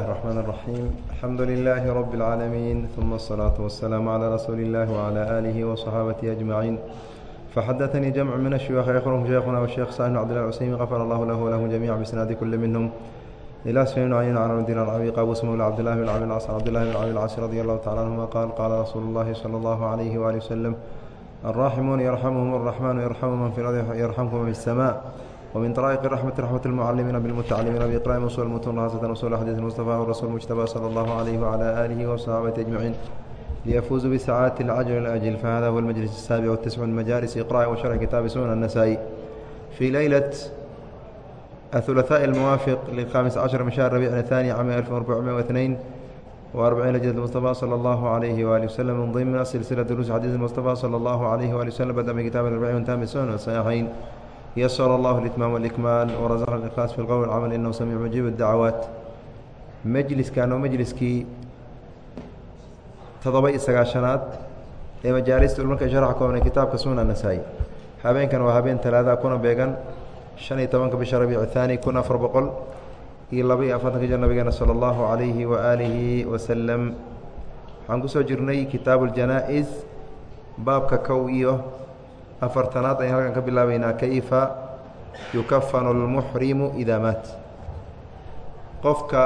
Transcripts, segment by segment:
الرحمن الرحيم الحمد لله رب العالمين ثم الصلاة والسلام على رسول الله وعلى آله وصحابته أجمعين فحدثني جمع من الشيوخ يخرهم شيخنا والشيخ صالح عبد الله العسيمي غفر الله له ولهم جميعا بسناد كل منهم إلى سفيان عين عن الدين العبي قابوس مولى عبد الله بن العبي العاص عبد الله بن العبي العاص رضي الله تعالى عنهما قال قال رسول الله صلى الله عليه وآله وسلم الراحمون يرحمهم الرحمن يرحم من في الأرض يرحمكم في السماء ومن طرائق الرحمة رحمة المعلمين بالمتعلمين بإقراء وصول المتون خاصة وصول حديث المصطفى والرسول المجتبى صلى الله عليه وعلى آله وصحابته أجمعين ليفوزوا بسعادة العجل الأجل فهذا هو المجلس السابع والتسع من مجالس إقراء وشرح كتاب سنن النسائي في ليلة الثلاثاء الموافق للخامس عشر من شهر ربيع الثاني عام 1442 وأربعين لجنة المصطفى صلى الله عليه وآله وسلم من ضمن سلسلة دروس حديث المصطفى صلى الله عليه وآله وسلم بدأ من كتاب الأربعين وانتهى من السنن والصحيحين يسر الله الإتمام والإكمال ورزقنا الإخلاص في القول والعمل إنه سميع مجيب الدعوات مجلس كانوا مجلسكii todoba iyo sagaashanaad ee majaalista ulmarka sharxa koobnay kitaabka sunan nasaa-i habeenkan waa habeen talaada kuna beegan shan iyo tobanka bisha rabiic thaani kun afar boqol iyo laba iyo afartanka jir nabigeena sala allahu calayhi wa aalihi wasalam waxaan kusoo jirnay kitaabu ljanaa-is baabka kow iyo afartanaad ayaan halkan ka bilaabeynaa kayfa yukafanu lmuxrimu idaa maat? Qofka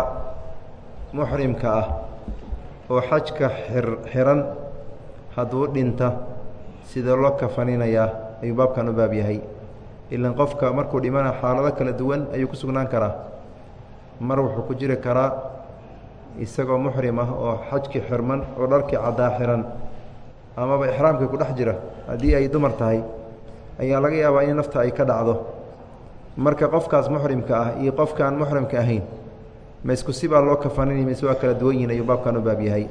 muxrimka ah oo xajka xir xiran hadduu dhinta sidee loo kafaninayaa ayuu baabkan u baab yahay. Ilan qofka markuu dhimana xaalado kala duwan ayuu ku sugnaan karaa. Mar wuxuu ku jiri karaa isagoo muxrim ah oo xajkii xirman oo dharkii caddaa xiran amaba ixraamkii ku dhex jira haddii ay dumar tahay ayaa laga yaabaa in nafta ay ka dhacdo. Marka qofkaas muxrimka ah iyo qofkaan muxrimka ahayn ma isku sibaa loo kafaninay mise waa kala duwan yihiin ayuu baabkan u baab yahay.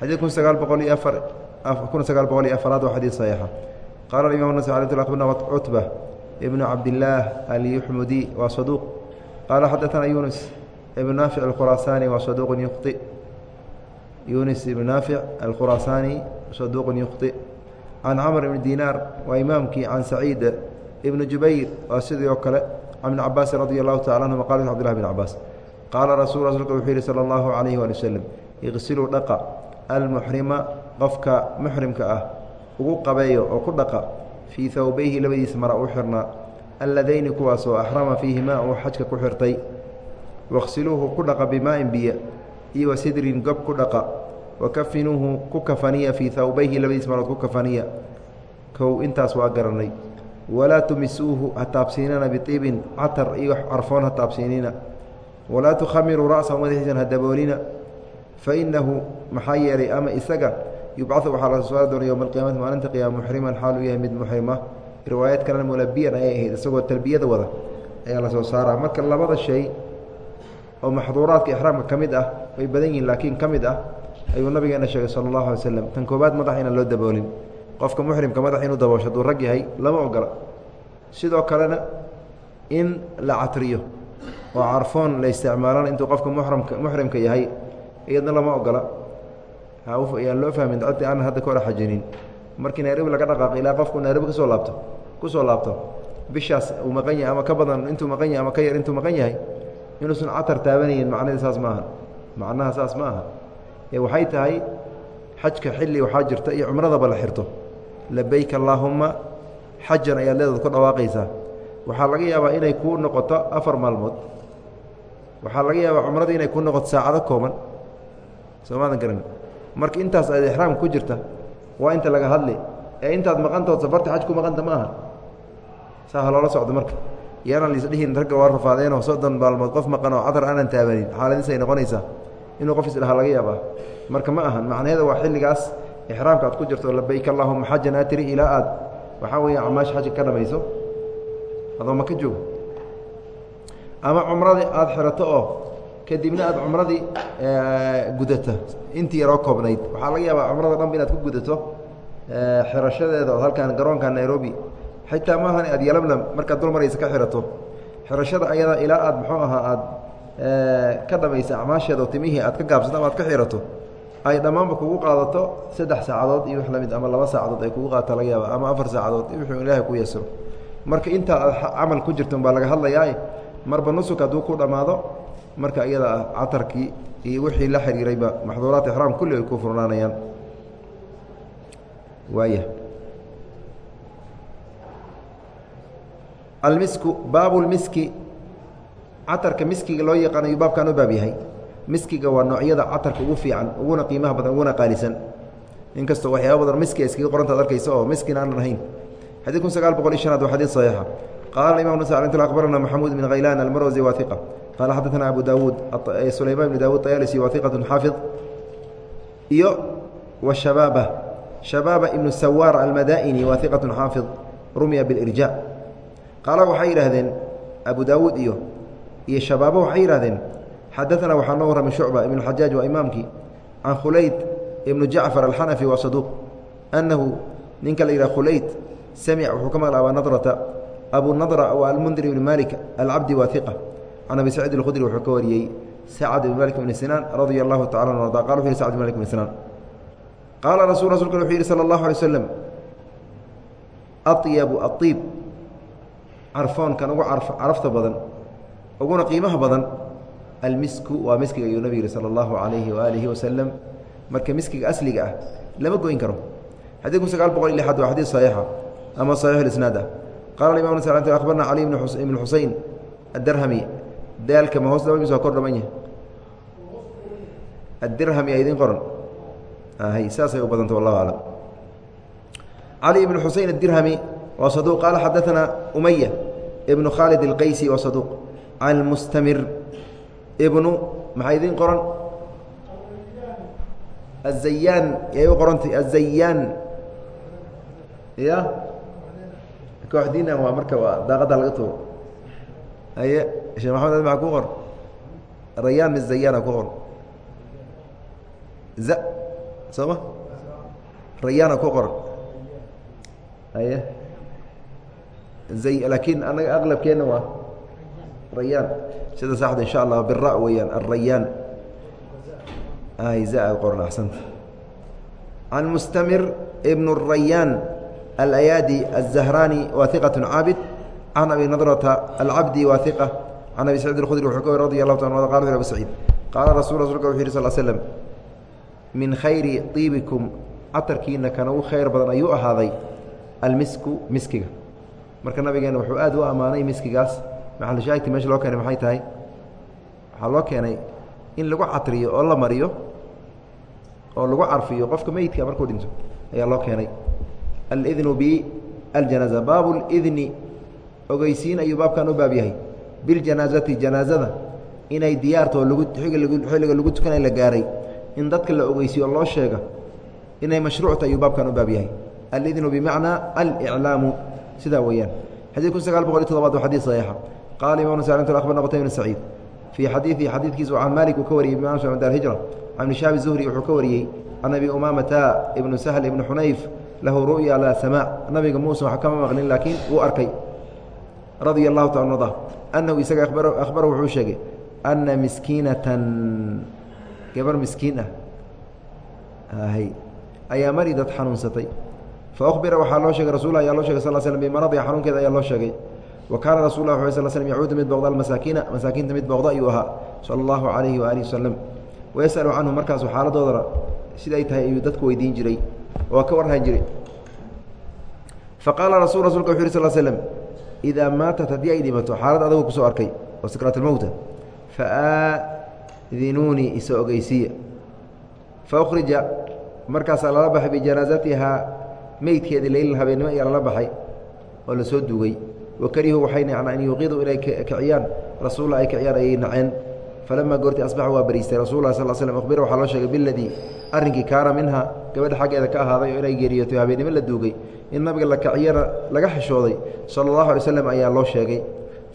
Xadiid kun sagaal boqol iyo afar kun sagaal boqol iyo afaraad waa xadiid saxiixa. Qaala imam nas alay bna cutba ibnu cabdillaah alyuxmudi waa saduuq qaala xadaثana yunus ibn naafic alkhuraasaani waa saduuqun yukhطi yunis ibn naafic alkhuraasaani saduuqun yukhطi can camr ibni dinaar waa imaamkii can saciid ibni jubayr waa sidii oo kale. Can ibni cabaasin radi allahu tacala anhuma qala cabdillahi bn cabaas qaala rasul rasuulka wuxuu yihi sala allahu calayhi waali waslem iqsiluu dhaqa almuxrima qofka muxrimka ah ugu qabeeyo oo ku dhaqa fii hawbayhi labadiisa mara u xirnaa alladayni kuwaasoo axrama fiihimaa uu xajka ku xirtay. Wakhsiluuhu ku dhaqa bimaa in iyo wa sidrin gob ku dhaqa wakafinuuhu ku kafaniya fii hawbayhi labadiis marood ku kafaniya. Kow intaas waa garanay walaa tumisuuhu ha taabsiinana biiibin catar iyo carfoon ha taabsiinina. Walaa tukhamiruu ra'sahu madaxiisan ha daboolina. Fa innahu maxaa yeelay ama isaga yubcahu waxaa la soo doona yowma alqiyamati maalinta qiyaama muxriman xaal uu yahay mid muxrima riwaayad kalena mulabiyan ayay ahayd isagoo talbiyada wada ayaa la soo saaraa. Marka labada shay oo maxduuraadka ixraamka ka mid ah way badan yihiin laakiin ka mid ah ayuu nabigeena sheegay sala allahu alay slam tan koobaad madax inaan loo daboolin. Qofka muxrimka madax inuu daboosho hadduu rag yahay lama ogola sidoo kalena in la catriyo oo carfoon la isticmaalana intuu qofka muxramka muxrimka yahay iyadna lama ogola ayaan loo fahmin dadti aanan hadda ka hor xajinin. Markii nairobi laga dhaqaaqo ilaa qofku nairobi ka soo laabto ku soo laabto bishaas uu maqan yahay ama ka badan intuu maqan yahay ama ka yar intuu maqan yahay inuusan catar taabanayin macnahii saas ma aha. Macnaha saas ma aha. Ee waxay tahay xajka xilli waxaa jirta iyo cumradaba la xirto. Labayk allaahumma xajan ayaad leedaad ku dhawaaqaysaa. Waxaa laga yaabaa inay kuu noqoto afar maalmood. Waxaa laga yaabaa cumradii inay kuu noqoto saacado kooban. Soo maadan garan marka intaas aad ixraam ku jirta waa inta laga hadli. Ee intaad maqantood safarta xaj ku maqanta ma aha. Saa ha loola socdo marka yaanaan liisdhihin ragga waa rafaadeenoo soddon maalmood qof maqan oo cadar aanan taabanin. Xaaladiis ay noqonaysaa inuu qof isdhaha laga yaabaa. Marka ma ahan macnaheeda waa xilligaas ixraamka aad ku jirto labayk allahuma xajan aa tiri ilaa aad. Waxaa weeye acmaasha xajka ka dhamayso. Adoo maka joogo? Ama cumradii aada xirato oo kadibna aad cumradii gudata. Intii yaroo koobnayd. Waxaa laga yaabaa cumrada dhanba inaad ku gudato xirashadeeda oo halkaan garoonka nairobi xitaa maahan aad yalamlam markaad dul ka xirato. Xirashada ayada ilaa aad muxuu ahaa aad ka dhamaysa acmaasheeda timihii aad ka gaabsato ama aad ka xirato ay dhammaanba kugu qaadato saddex saacadood iyo wix la mid ama laba saacadood ay kugu qaadata laga yaaba ama afar saacadood wuxuu ilaahay ku yasiro marka intaa aad camal ku jirta baa laga hadlayaa marba nusuk hadduu ku dhammaado marka iyada ah catarkii iyo wixii la xiriirayba maxduuraat ixraam kulli ay ku furnaanayaan. Waaya almisku baabu lmiski catarka miskiga loo yaqaan ayuu baabkan u baab yahay. Miskiga waa noocyada catarka ugu fiican uguna qiimaha badan uguna qaalisan. Inkastoo waxyaaba badan miski iskaga qoranta arkaysa oo miskin aanan ahayn xadid kun sagaal boqol iyo waa xadiid saxiixa. Qaala imam ns akhbarana maxamuud bn khaylaan almarwasi waa qaala xadaثana abu daawuud sulayman bn daawuud ayalisi waa xaafid iyo wshabaaba shabaaba ibnu sawaar almadaa'ini waa xaafid rumya biاlirja qaala waxay yidhaahdeen abu daawuud iyo iyo shabaabo waxay yidhahdeen xadaanaa waxaa noo warramay shucba ibn xajaaj waa imaamkii can khulayd ibnu jacfar alxanafi waa saduuq annahu ninka la yidhah khulayd samic wuxuu ka maqla abaa nadrata abu nadra waa almundiri ibn maalik alcabdi waa iqa can abi saciid alkhudri wuxuu ka wariyey sacd ibn malik ibni sinaan radia allahu tacala an arda qala wuxu yhi sacd ibn malik ibni sinaan qaala rasul rasulka wuxuu yidhi sala allahu alay w slam ayabu carfoonkan ugu carafta badan uguna qiimaha badan almisku waa miskiga ayuu nabig yihi salى اllahu alayhi waaalihi wasalam marka miskiga asliga ah lama goyn karo. Xadid kun sagaal boqol iyo waa xadiid saxiixa ama saxiix isnaad ah. Qala imam s akhbarna cali ibn xusein addarhami daalka ma hoos dabamiis waa kor dhaman yahay? Addirhami a idin qoran saasay u badanta wallahu aclam cali ibn xusein addirhami waa saduq. Qaala xadaثana umaya ibnu khaalid اlqaysi waa saduq. Can mustamir ibnu maxaa idin qoran? Azayaan yay u qorantay azayaan ya? Kooxdiina waa marka waa daaqadda laga tuuro. Aye sheekh maxamed ad maa ku qor? Rayaan mis zayaana ku qor. Za soo ma? Rayaana ku qoran aye laakiin anaga aqlabkeenna waa rayaan sida saxda insha allah bira weeyaan arayaan za qoran axsanta can mustamir ibn الrayaan alayaadi الزahrani waa iqaة caabid can abi nadrata alcabdi waa iqa can abi sacid اkhudri wuxuu ka wari radi allahu ta qala abu saciid qaala rasul rasulka wuxu yih sal slm min khayri طiibikum catarkiina kana ugu khayr badan ayuu ahaaday almisku miskiga marka nabigeena wuxuu aad u ammaanay miskigaas maxalushaahigti meesha loo keenay maxay tahay? Waxaa loo keenay in lagu catriyo oo la mariyo oo lagu carfiyo qofka meyidka markuu dhinto. Ayaa loo keenay. Alidnu bialjanaasa baabu lidni ogeysiin ayuu baabkan u baab yahay. Biljanaasati janaasada inay diyaartoo lagu xilliga lagu tukana la gaaray. In dadka la ogeysiyo loo sheega. Inay mashruucta ayuu baabkan u baab yahay. Alidnu bimacnaa alclaamu sidaa weeyaan. Xadid kun sagaal boqol iyo todobaad waa xadid saxiixa. Qaala imam smt abarna qtayb bn saciid. Fii xadiiثi xadiidkiisa can maalik uu ka wariyey imam dar hijra. Can ibn shaabi zuhri wuxuu ka wariyey can abi umaamata ibnu sahl ibni xunayf lahu ru'ya laa samaac nabiga muusa wax kama maqlin laakiin wuu arkay. Radia allahu taala arda annahu isaga akhbara wuxuu sheegay anna miskiinatan. Gabar miskiin ah. Ayaa maridad xanuunsatay faubira waxaa loo sheegay rasul ayaa loo shegay sal slm bimaradiha xanuunkeeda ayaa loo sheegay. Wa kaana rasul lah sl slm yacuudu mid booqda almasaakiina masaakiinta mid booqda ayuu ahaa sala allahu calayhi waalihi wasalam wayasalu canhu markaasu xaaladoodana siday tahay ayuu dadku weydiin jiray oo ka warhan jiray. Faqaala rasul rasulka wuxu yh sl slm idaa maatat haddii ay dhimato xaalad adagu ku soo arkay oo sakraat almowta faadinuunii isa ogeysiya faukhrija markaasaa lala baxay bijanaasatihaa meydkeedii leylan habeennimo ayaa lala baxay oo la soo duugay wakarihuu waxay naceen an yuuqiduu inay kiciyaan rasuulla ay kiciyaan ayay naceen. Falamaa goortii asbaxa waa bariistay rasul lah sal slm akhbira waxaa loo sheegay biladii arrinkii kaana minha gabadha xaggeeda ka ahaaday oo inay geeriyootay habeennimo la duugay in nabiga la kiciyana laga xishooday. Sala allahu alay slam ayaa loo sheegay.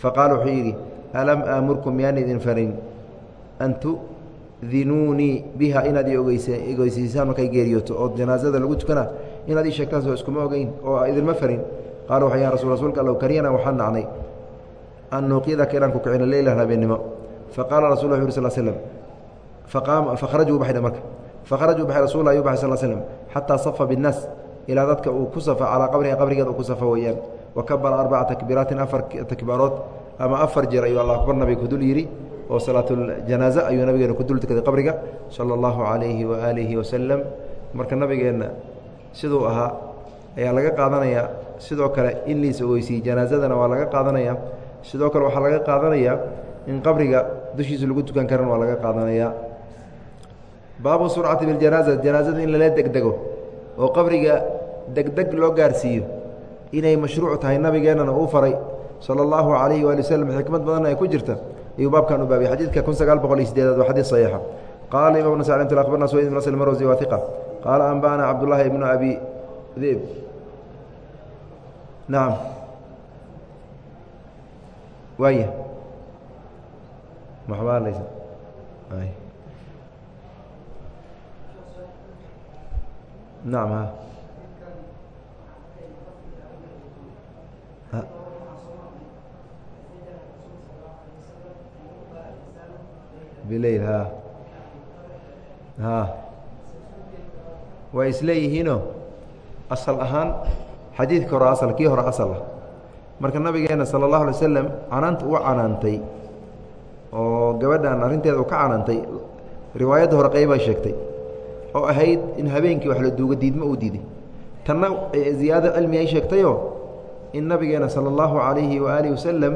Faqaala wuxuu yidhi alam aamurkum miyaan idin farin an tudinuunii biha inaad ogeysiisaan markay geeriyooto oo janaasada lagu tukana inaad ii sheegtaan soo iskuma ogeyn oo idinma farin. Qaala waxay ya rasul rasuulka allow kariyana waxaan nacnay an nuuqyadaka inaan ku kicino leylan habeennimo faqaala rasul lla uri sl slm fakharajuu baxay marka. Fakharajuu baxay rasul ayuu baxay sal slm xataa safa binnaas ilaa dadka uu ku safa calaa qabriha qabrigeeda uu ku safa weeyaan. Wa kabara arbaca takbiiraatin afar takbaarood ama afar jeer ayuu alla akbar nabiga kudul yidhi oo salaatuljanaaze ayuu nabigeena ku dul tukaday qabriga sala allahu calayhi waaalihi wasalam marka nabigeenna siduu ahaa ayaa laga qaadanayaa sidoo kale in liis ogeysiiyey janaazadana waa laga qaadanayaa sidoo kale waxaa laga qaadanayaa in qabriga dushiisa lagu tukan karan waa laga qaadanayaa baabu surcati biljanaaza janaazada in lala degdego oo qabriga degdeg loo gaarsiiyo inay mashruuc tahay. Nabigeennana uu faray sala allahu calayhi waali waslm xikmad badanna ay ku jirta. Ayuu baabkan u baabiyay xadiidka kun sagaal boqol iyo sideedaad waa xadiid saxiixa. Qaala imam bn sacd akhbarna sweyd ibn asl marwsi waa iqa qaala anba'ana cabdullaahi ibnu abi dib nacam waaya maxbaa laysa nacam ha bileyl ha ha way isleeyihiinoo asal ahaan xadiidka hore asal kii hore asal ah. Marka nabigeena sala allahu alay wasalam canaanta u canaantay oo gabadhan arrinteeda uu ka canaantay riwaayadda hore qeybay sheegtay oo ahayd in habeenkii wax la duuga diidmo uu diiday tanna ziyaado cilmi ay sheegtayoo in nabigeena sala allahu calayhi waaalihi wasalam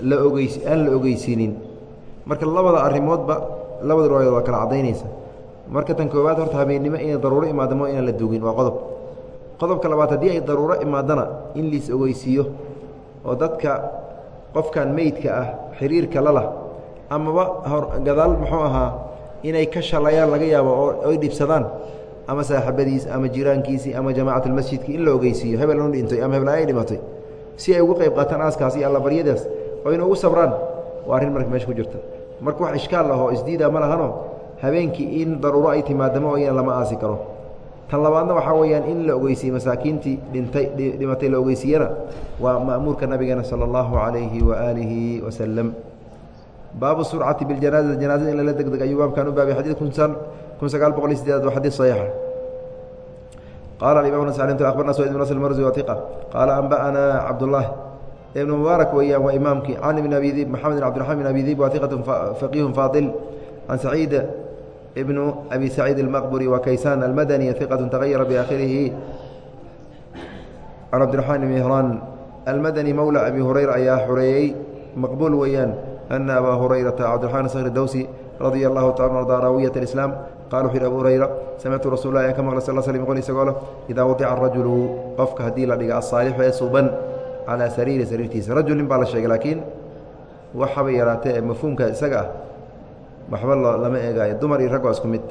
la ogeys aan la ogeysiinin. Marka labada arrimoodba labada riwaayadood waa kala caddaynaysa marka tan koowaad horta habeennimo inay daruuro imaado mo inaan la dugin waa qodob. Qodobka labaad haddii ay daruuro imaadana in liis ogeysiiyo oo dadka qofkan meydka ah xiriirka lalah amaba hor gadaal muxuu ahaa inay ka shalayaan laga yaabo oo ay dhibsadaan ama saaxibadiis ama jiraankiisii ama jamaacatlmasjidki in la ogeysiiyo hebel nu dhintay ama hebel ay dhimatay si ay ugu qayb qaataan aaskaas iyo allabaryadaas oo ina ugu sabraan waa arrin marka meesha ku jirta. Marka wax ishkaal ahoo isdiida ma lahano habeenkii in daruuro ay timaadamo iyan lama aasi karo. Tan labaadna waxaa weeyaan in la ogeysiiye masaakiintii dhintay dhimatay la ogeysiiyana waa ma'muurka nabigeena sala allahu calayhi waaalihi wasalam baabu surcati biljanaazati janaazada in lala degdeg ayuu baabkan u baabay kunsan kun sagaal boqol iyo sideedaad waa xadiid saxiixa. Qaala alimam nasacli akhbarna swaid ibn asl marzi watiqa qaala anba'ana cabdullaahi ibn mubaarak weeyaan waa imaamkii can ibn abi dib maxamed bin abdiraxman bin abi dib waa iqatu faqiihun faadil can saciid abi saciid almaqburi wa kaysaan almadani iqatu tagayara biaakhirihi can cabdiraxmaan ibn ihraan almadani mowla abi hurayra ayaa xoreeyey maqbuul weeyaan ana abaa hurayrata cabdiraxmaan skri dawsi radia allahu taala arda raawiyat alislaam qala wuxu yhi abu hurayra samictu rasul lah an ka maqlay sal slm qol isagoo leh idaa wadica arajulu qofka haddii la dhiga asaalixu ee suban calaa sariiri sariirtiisa. Rajul nin baa la sheegay laakiin waxaba yaraatee ee mafhuumka isaga ah waxba lama eegaayo. Dumar iyo rag waa isku mid.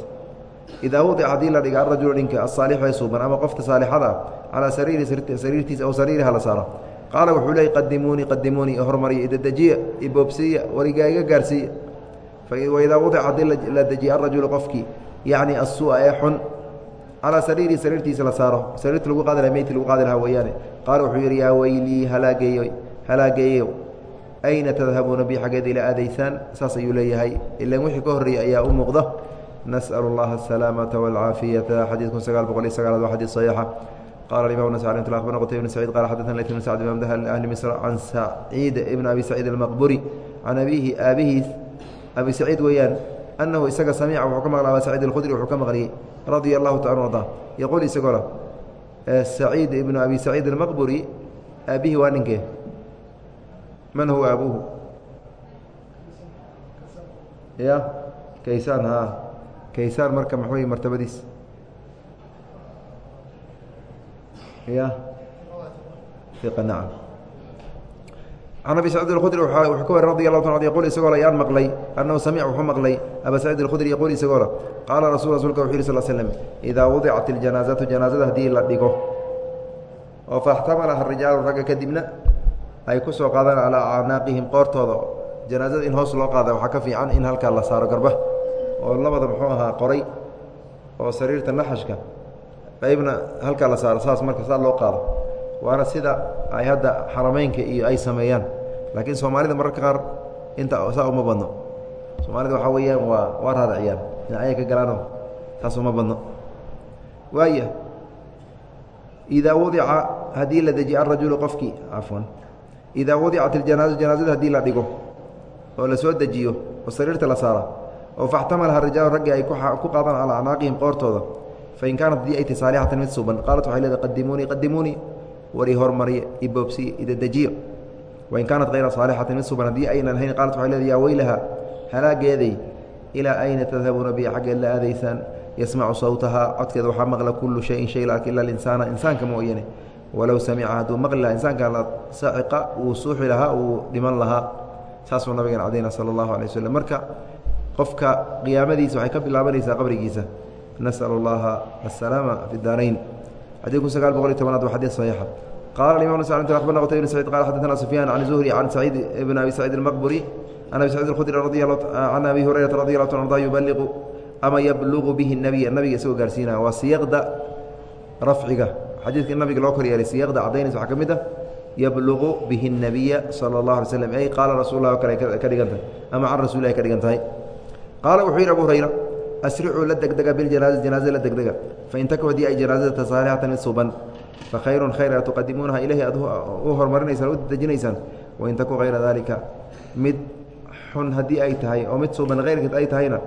Idaa wadica haddii la dhiga arajulu ninka asaalixu ee suuban ama qofta saalixada calaa sariiri sariirtiisa aw sariiriha la saaro. Qaala wuxuu leey qadimuunii qadimuunii hormariya idadejiya iboobsiiya warigaa iga gaarsiiya. Waidaa wadica haddii la dejiya arajulu qofkii yacni asua ee xun calaa sariirii sariirtiisa la saaro. Sariirta lagu qaadi laha meydki lagu qaadi lahaa weeyaane. Qaala wuxuu yidhi yaa weylii halaageeyo halaageeyeyo ayna tadhabuuna bi xaggeeda ilaa aadaysaan saas ayuu leeyahay ilan wixii ka horreeyey ayaa u muuqda nas'alu اllaha asalaamata wاlcaafiyata xadiid kun sagaal boqol iyo sagaalaad waa xadiid saxiixa qala imam nas abarna qutayb bn sacid qala xadana layt bn sacd dah ahli misr can saciid ibn abi saciid almaqburi can abihi aabihiis abi saciid weeyaan anahu isaga samica wuxuu ka maqla aba saciid alkhudri wuxuu ka maqliyey radia allahu taala arda yaquul isagoo saciid ibnu abi saciid almaqburi aabihi waa ninkee man huwa abuuhu ya kaysaan ha kaysaan marka muxuu martabadiis ya iqa nacam can abi sacid اkhudri wuxuu ka wari radi allahu ta yqul isagoo la yaan maqlay annahu samic wuxuu maqlay aba sacid اkhudri yaquul isagoo la qaala rasul rasulka wuxu yhi sl slm idaa wadicat اljanaazatu janaazada haddii la dhigo oo faاxtamalaha rijaalu ragga kadibna ay ku soo qaadaan calaa acnaaqihim qoortooda. Janaazada in hoos loo qaada waxaa ka fiican in halkaa la saaro garba oo labada muxuu ahaa qoray oo sariirta naxashka qaybna halkaa la saaro saas marka saa loo qaado. Waana sida ay hadda xarameynka iyo ay sameeyaan. Laakiin soomaalida mararka qaar inta saa uma badno. Soomaalida waxaa weeyaan waa waa raadiciyaan. Dhinacya ka galaano saas uma badno. Waaya idaa wadica haddii la dejiye arajulu qofkii cafwan idaa wadicat iljanaaza janaazada haddii la dhigo oo la soo dejiyo oo sariirta la saara oo faxtamalaha rijaalu raggii ay ku qaadaan calaa acnaaqihim qoortooda fain kaanat haddii ay tahy saalixatan mid suuban qaalat waxay leedahay qadimuunii qadimuunii war ii hormariya i boobsiya wain kaanat hayra saalixatin mid suuban haddii aynan lahayn qaalat waxay leedahay yaa weylaha halaageeday ilaa ayna tadhabuuna biya xaggeed la aadaysaan yasmacu sawtahaa codkeeda waxaa maqla kullu shayin shay la ila alinsaana insaanka mooyane walow samica hadduu maqli lahaa insaanka la saciqa uu suuxi lahaa uu dhiman lahaa. Saasuu nabigeen cadayna sala allahu alay waslem marka qofka qiyaamadiisa waxay ka bilaabanaysaa qabrigiisa nasal اllaha asalaama fi daarayn xadii kun sagaal boqol iyo tobanaad waa xadii saxiixa. Qaala imam s abarna qtay ibn sacid qala xaddatana sufyaan can zuhri can saciid ibn abi saciid almaqburi can abi sacid alkhudri can abi hurayrata radi allahu ta arda yubaliqu ama yablugu bihi nabiya nabiga isagoo gaarsiinaya waa siyaqda rafciga xadiidka in nabiga loo kor yeelay siyaqda caddaynaysa waxaa ka mid ah yabluqu bihi الnabiya salى اllah alay slm ey qaala rasul lah o kale ka dhigan tahay ama can rasulilah ka dhigan tahay qaala wuxuu yidhi abu hurayra asricuu la degdega biljanaazati janaazada la degdega fain taku haddii ay janaazadata saalixatan mid suuban fa khayrun khayr a tuqadimuunaha ilahi aad u horumarinaysaan u dejinaysaan wain taku hayra daalika mid xun haddii ay tahay oo mid suuban hayrkeed ay tahayna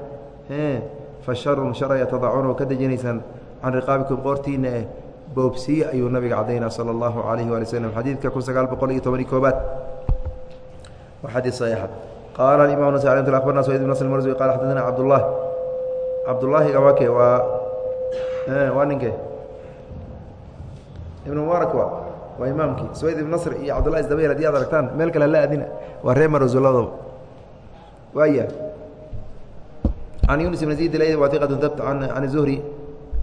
fa sharun shar aya tadacuuna ka dejinaysaan can riqaabikum qoortiina eh boobsiye ayuu nabiga cadaynaa sala allahu calayhi waali slm xadiidka kun sagaal boqol iyo tobani koobaad waa xadiid saxiixa qaala imam nas abarna sayd bn nasr marsi qala xadadana cabdullah cabdullaahiga waa ke waa waa ninke? Ibnu mubaarak waa waa imaamkii. Sayd ibn nasr iyo cabdullahi isdabayl haddii aad aragtaan meel kale hala adina. Waa ree marasuladaba waaya can yunis ibn zayd l waiqatu dabt can zuhri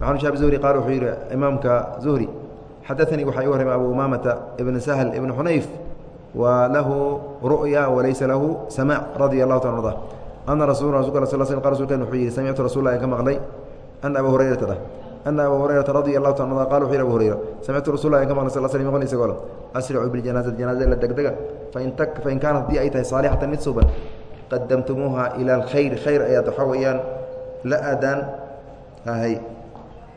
an shaab zuhri qaal wuxuu yihi imaamka zuhri xadaanii waxaa ahay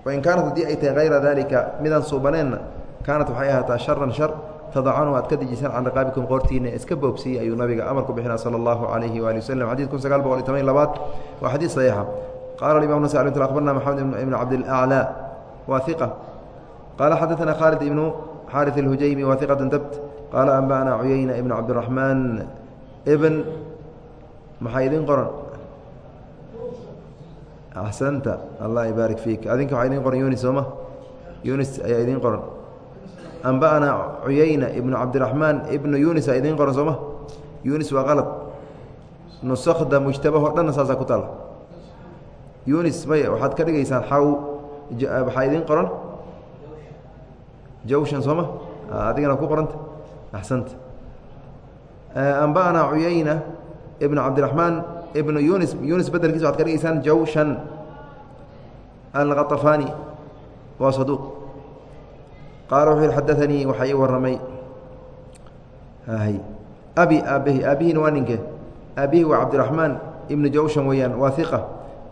wain kaanat haddii ay tahay hayra dalika midaan suubaneenna kaanat waxay ahaataa sharan shar tadacanu aad ka dejisaan can riqaabikum qoortiina iska boobsiiyey ayuu nabiga amar ku bixina sala allahu calayhi waali waslem xadid kun sagaal boqol iyo labaad waa xadiid saxiixa qala imam nas abarna maxamed ibn cabdilaclaa waa iqa qaala xadaana khaalid ibnu xaari اlhujaymi wa iqat dabt qaala anba'na cuyayna ibn cabdiraxmaan ibn maxaa idin qoran axsanta allah ibaarik fiik. Adinka waxaa idin qoran yunis sooma? Yunis ayaa idiin qoran. Anba'na cuyayna ibnu cabdiraxmaan ibnu yunis aa idiin qoran sooma? Yunis waa qalad. Nusakda mujtabaho dhanna saasaa ku taala yunis may waxaad ka dhigaysaan xaw waxaa idiin qoran? Jawshan sooma? Adigana ku qoranta. Axsanta anba'na cuyayna ibnu cabdiraxmaan ibnu yunis yunis bedelkiisa waxad ka dhigaysaan jawshan alkhaطafaani waa saduuq. Qaala wuxuu yihi xadaanii waxaa ii warramay. Abi aabihi aabihina waa ninke. Aabihi waa cabdiraxmaan ibnu jawshan weeyaan waa iqa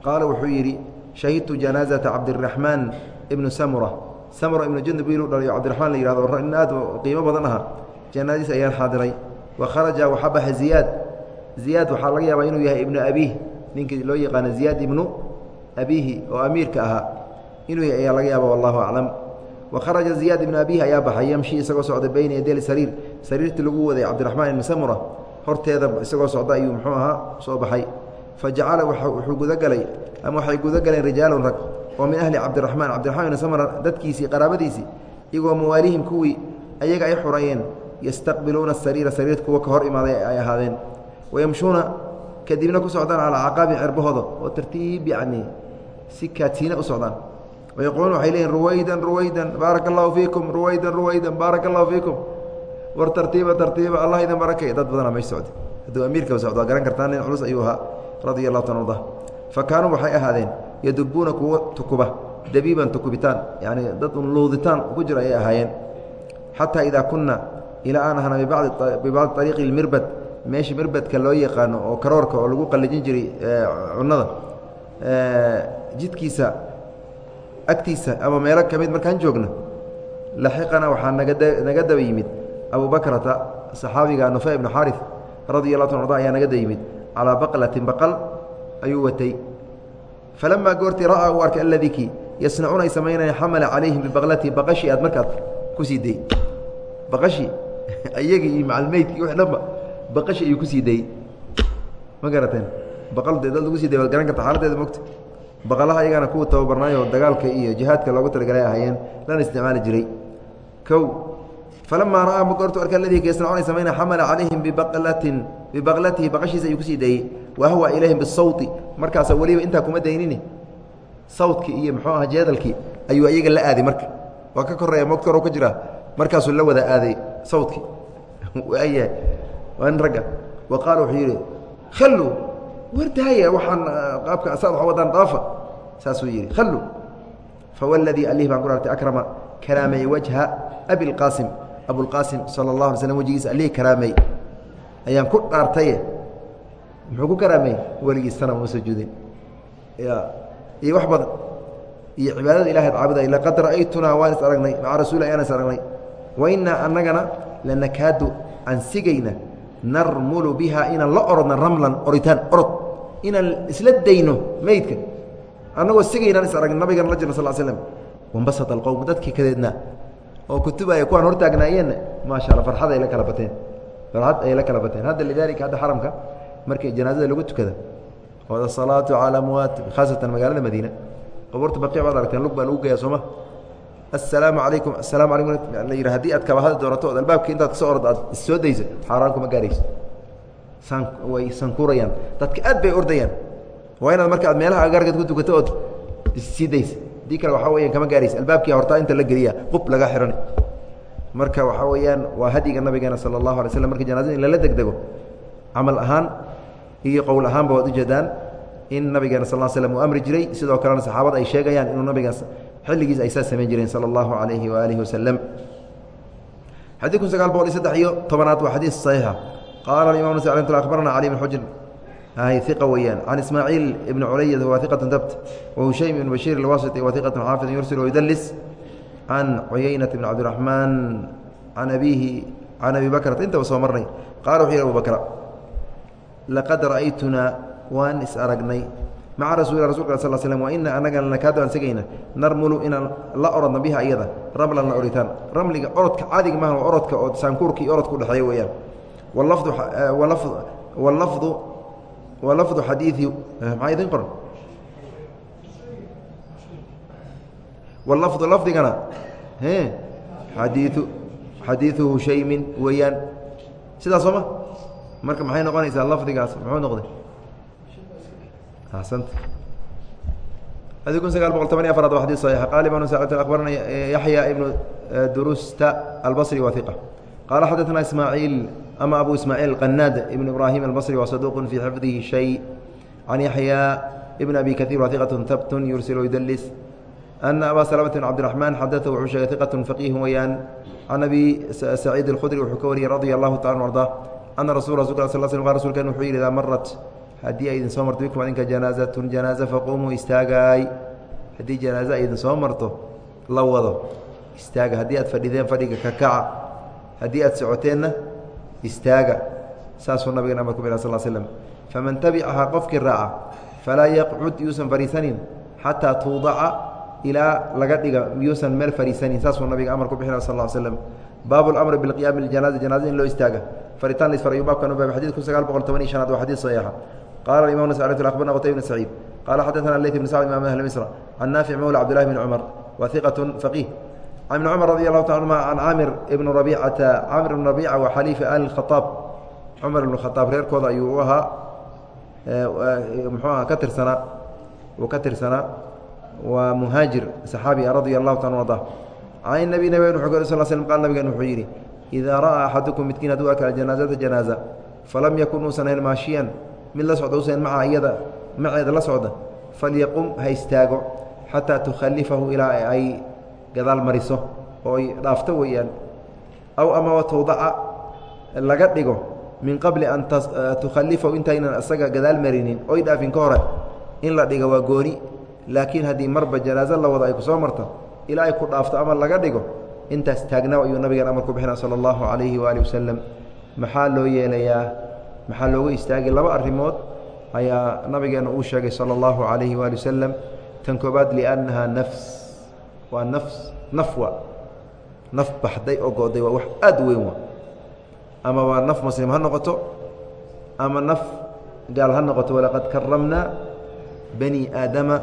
qaala wuxuu yidhi shahidtu janaazata cabdiraxmaan ibnu samura. Samura ibnu jundub wiil u dhalayo cabdiraxmaan la yihahdo nin aad qiimo badan aha janaadiis ayaan xaadiray. Wa kharaja waxaa baxa ziyaad ziyaad waxaa laga yaabaa inuu yahay ibnu abiih. Ninkii loo yaqaano ziyaad ibnu abiihi oo amiirka ahaa. Inuu yahay ayaa laga yaaba wallahu aclam. Wa kharaja ziyaad ibnu abiihi ayaa baxay yamshi isagoo socda beyna yadeli sariir sariirtii lagu waday cabdiraxmaan ibni samura. Horteeda isagoo socda ayuu muxuu ahaa soo baxay. Fa jacala wuxuu gudagelay ama waxay gudagaleen rijaalun rag oo min ahli cabdiraxmaan. Cabdiraxmaan ibni samura dadkiisii qaraabadiisii iyagoo mawaalihim kuwii ayaga ay xurayeen yastaqbiluuna asariira sariirta kuwa ka hor imaaday ay ahaadeen wayamshuuna kadibna ku socdaan calaa caqaabi cerbahooda oo tartiib yacni si kaatiina u socdaan wayaquuluun waxay leeyihiin ruwaydan ruwaydan baaraka allahu fiikum ruwaydan ruwaydan baaraka allahu fiikum war tartiiba tartiiba allah idin barakay dad badanaa mesh socda hadduu amiirkaba socdo garan kartaan nin culus ayuu ahaa radia allahu ta arda fa kaanuu waxay ahaadeen yadubuuna kuwa tukuba dabiiban tukubitaan yacni dad un luuditaan ku jira ayay ahaayeen xataa idaa kunna ilaa aan ahna bibacdi ariiqi lmirbad meesha mirbadka loo yaqaano oo karoorka oo lagu qallijin jiray cunada jidkiisa agtiisa ama meelo ka mid markaan joogno laxiqana waxaa naga naga daba yimid abu bakrata saxaabiga nufa ibnu xaari radia allah ta arda ayaa naga dayimid calaa baqlatin baqal ayuu watay. Falamaa goortii ra'aa uu arkay alladii yasnacuuna ay samaynaya xamala calayhim bibaqlatihi baqashii aad markaad ku sii day baqashii ayagii iyo macalmeydkii wix dhanba baqashii ayuu ku sii dayey ma garateen? Baqal dee dad lagu sii day waad garan karta xaaladeeda mogta baqalaha ayagana kuwa tababarnaayo dagaalka iyo jihaadka loogu talagalay ahaayeen lana isticmaali jiray. Kow falamaa ra'aa magoortu arka aladii yasnacuuna ay samaynaya xamala calayhim bibaqlatin bibaqlatihi baqashiisa ayuu ku sii dayey wahwa ilayhim bisawti markaasa weliba intaa kuma daynini. Sawdkii iyo muxuu aha jeedalkii ayuu ayaga la aaday marka. Waa ka koreeya mogt koro ka jira markaasuu la wada aaday sawdkii waayahay waa nin ragga. Wa qaala wuxuu yidhi khalluu wardaaya waxaan qaabka saad waa wadaan dhaafa saasuu yidhi khalluu fawaladii alih baan ku dhaartay akrama karaameeye wajha abilqaasim abulqaasim sala allah alay slm wejigiisa alihii karaameey ayaan ku dhaartaye. Muxuu ku karaameeyey weligii sana uma sujuudin ya iyo wax badan. Iyo cibaadada ilahay caabuday laqad ra'aytunaa waan is aragnay. Maca rasuuli ayaan is aragnay. Wa innaa annagana lanakaadu aan sigayna narmulu biha inaan la orodna ramlan oritaan orod. Inaan isla dayno meydka annagoo sigaynaan is aragna nabigana la jirna sal slm wambasata alqowm dadkii kadeedna oo kutubaya kuwaan hortaagnaayeenna maasha alla farxad ay la kala bateen. Farxad ay la kala bateen. Hadda lidaalika hadda xaramka markii janaazada lagu tukada wada salaatu calaa amwaat khaasatan magaalada madiina. Qabuurta baqiic baad aragteen lug baa lagu geeyaa sooma assalaamu calaykum la yidhi haddii aad kabahada doonato ood albaabka intaad ka soo orod aad issoo dayso xaaraan kuma gaarayso. Way sankuurayaan. Dadka aad bay ordayaan. Waa inaad marka aad meelaha agaarkeed ku tukato ood issii daysa haddii kale waxaa weyaan kama gaaraysa albaabkii hortaa inta la geliya qub laga xihani marka waxaa weeyaan waa hadyiga nabigeena sala allahu alay slam marka janazada in lala degdego camal ahaan iyo qowl ahaanba waad ujeedaan in nabigeena sal l slm uu amri jiray. Sidoo kalena saxaabada ay sheegayaan inuu nabigaas xilligiis ay saas samayn jireen sala allahu calayhi waaalihi wasalam xadii kun sagaal boqol iyo saddex iyo tobanaad waa xadiis saxiixa. Qaala imam nas akhbarana cali bn xujr iqa weeyaan. Can ismaaciil ibni culayad waa iqatun dabt wa hushaym ibn bashiir alwasiti wa iqatun xaafid yursil wayudlis can cuyaynata bn cabdiraxmaan can abiihi can abi bakrata intaba soo marnay qaala wuxuu yihi abu bakra laqad ra'aytunaa waan is aragnay maca rasul rasulka sal slm wa ina annaga lanakaado aan segayna narmulu inaan la orodno biha iyada. Ramlanna oritaan. Ramliga orodka caadiga maaha waa orodka oo saankuurka iyo orodka udhexeeya weeyaan walafdu walafdu xadiidi maxaa idin qoran? Walafdu lafdigana xadiiu xadiidu hushaymin weeyaan. Sidaas sooma marka maxay noqonaysaa lafdigaas? Muxuu noqday axsanta adi kun sagaal boqol toban iyo afaraad waa xadis saxiixa qaala imam sacid akhbarana yaxya ibnu durusta albasri wa hiqa qaala xadaثna ismaaciil ama abu ismaaciil qanaad ibn ibrahim albasri wa saduuq fii xifdihi shay. Can yaxya ibn abi kahiir wa hiqat habtun yursil yudalis ana aba salamata bn cabdiraxmaan xadaahu wuxuu sheegay hiqat faqiih weyaan can abi saciid اlkhudri wuxuu ka wariyey radia allahu taala arda. Ana rasul sal sl qa rsulkan wuxuu yidhi idaa marat haddii ay idin soo marto bikum adinka janaazatun janaaza faquumuu istaagaay. Haddii janaaze ay soo marto la wado. Istaaga. Haddii aad fadhideen fadhiga ka kaca. Haddii aad socoteenna istaaga. Saasuu nabigana amar ku sal slm faman tabicahaa qofkii raaca falaa yaqcud yuusan fadhiisanin xataa tuudaca ilaa laga dhiga yuusan meel fadhiisanin saasuu nabiga amar ku bixina sal slm baabu lamri biqiyaami janaaza janaaza in loo istaaga faritaan lisfarayu baabkan ubaab xadid kun sagaal boqol toban iyo shanaad waa xadiid saxiixa qaala imam nas akhbarna qutayb bn saciid qaala xadaثana leyt bn sacd imam ahli misra can naafic mawla cabdillahi bn cumar wa hiqat faqiih can ibni cumar radi allahu taala anuma can caamir ibn rabicata caamir ibn rabica wa xaliifi ali khaaab cumar ibn khaaab reerkooda ayuu u ahaa muxuu aha ka tirsanaa uu ka tirsanaa waa muhaajir saxaabi radia allahu taala arda can nabi nabig wuxuu sal slm qaal nabigan wuxuu yidhi idaa ra'aa axadukum midkiin hadduu arka janaazata janaaza falam yakun uusan hayn maashiyan mid la socda usan maca iyada maceeda la socda falyaqum ha istaago xataa tukhalifahu ilaa ay gadaal mariso oo ay dhaafto weeyaan. Aw amaba tawdaca laga dhigo min qabli an tukhalifahu intaynan isaga gadaal marinin oy dhaafin ka hore in la dhigo waa gooni laakiin haddii marba janaazo la wado ay ku soo marto ilaa ay ku dhaafto ama laga dhigo intaas taagna ayuu nabigan amar ku bixina sala allahu calayhi waaalih wasalam maxaa loo yeelayaa maxaa looga istaagay laba arrimood ayaa nabigeena uu sheegay salى اllahu عalayhi waali wasalam tan koobaad liannahaa nafs waa nafs nafwa naf baxday oo go'day waa wax aad u weyn wa ama waa naf muslim ha noqoto ama naf gaal ha noqoto walaqad karamnaa bani aadama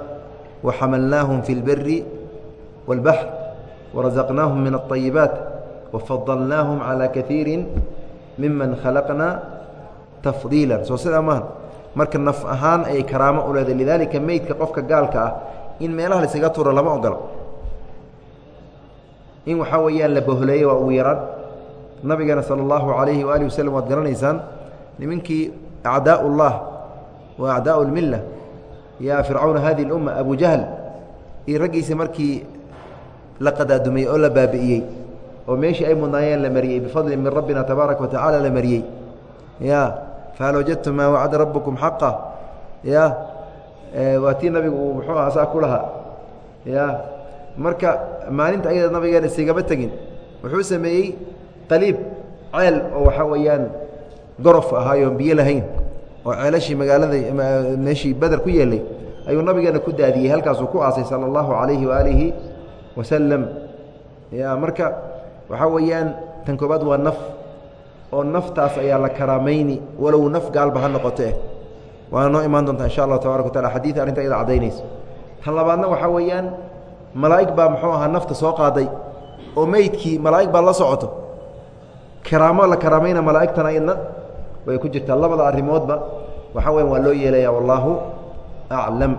waxamalnaahum fi اlberi wاlbaxr warazaqnaahum min الطayibaat wafadalnaahum calى kaiiri miman khalaqna tafdiila soo sidaa maaha marka naf ahaan ayay karaamo u leedahay. Lidaalika meydka qofka gaalka ah in meelaha laisaga turo lama ogolo in waxaa weeyaan la bohleeyo waa ugu yaraan. Nabigeena sala allahu calayhi waalihi waslem waad garanaysaan nimankii acdaa wa acdaau lmilla yaa fircawna hadihi اlumma abu jahl iyo raggiisii markii la qadaadumiyey oo la baabi'iyey oo meeshii ay mudnaayeen la mariyey bifadli min rabbina tabaaraka wa tacala la mariyey. Ya fahal wajadtum maa wacda rabbukum xaqa ya waa tii nabigu uu muxuu aha saa ku lahaa. Ya marka maalinta ayada nabigeena isigama tegin wuxuu sameeyey qaliib ceel oo waxaa weeyaan gorof ahaayoon biyo lahayn oo ceelashii magaalada meeshii beder ku yeelay ayuu nabigeena ku daadiyey halkaasuu ku aasay sala allahu calayhi waaalihi wasalam ya marka waxaa weeyaan tan koobaad waa naf oo naftaas ayaa la karaamayni walow naf gaalba ha noqote waana noo imaan doontaa insha allahu tabaraka wa xadiid arrinta iyada cadaynayso tan labaadna waxaa weeyaan malaa'ig baa muxuu ahaa nafta soo qaaday oo meydkii malaa'ig baa la socoto. Karaamo la karaamayna malaa'igtana idna way ku jirtaa. Labada arrimoodba waxaa weyan waa loo yeelaya wallaahu aclam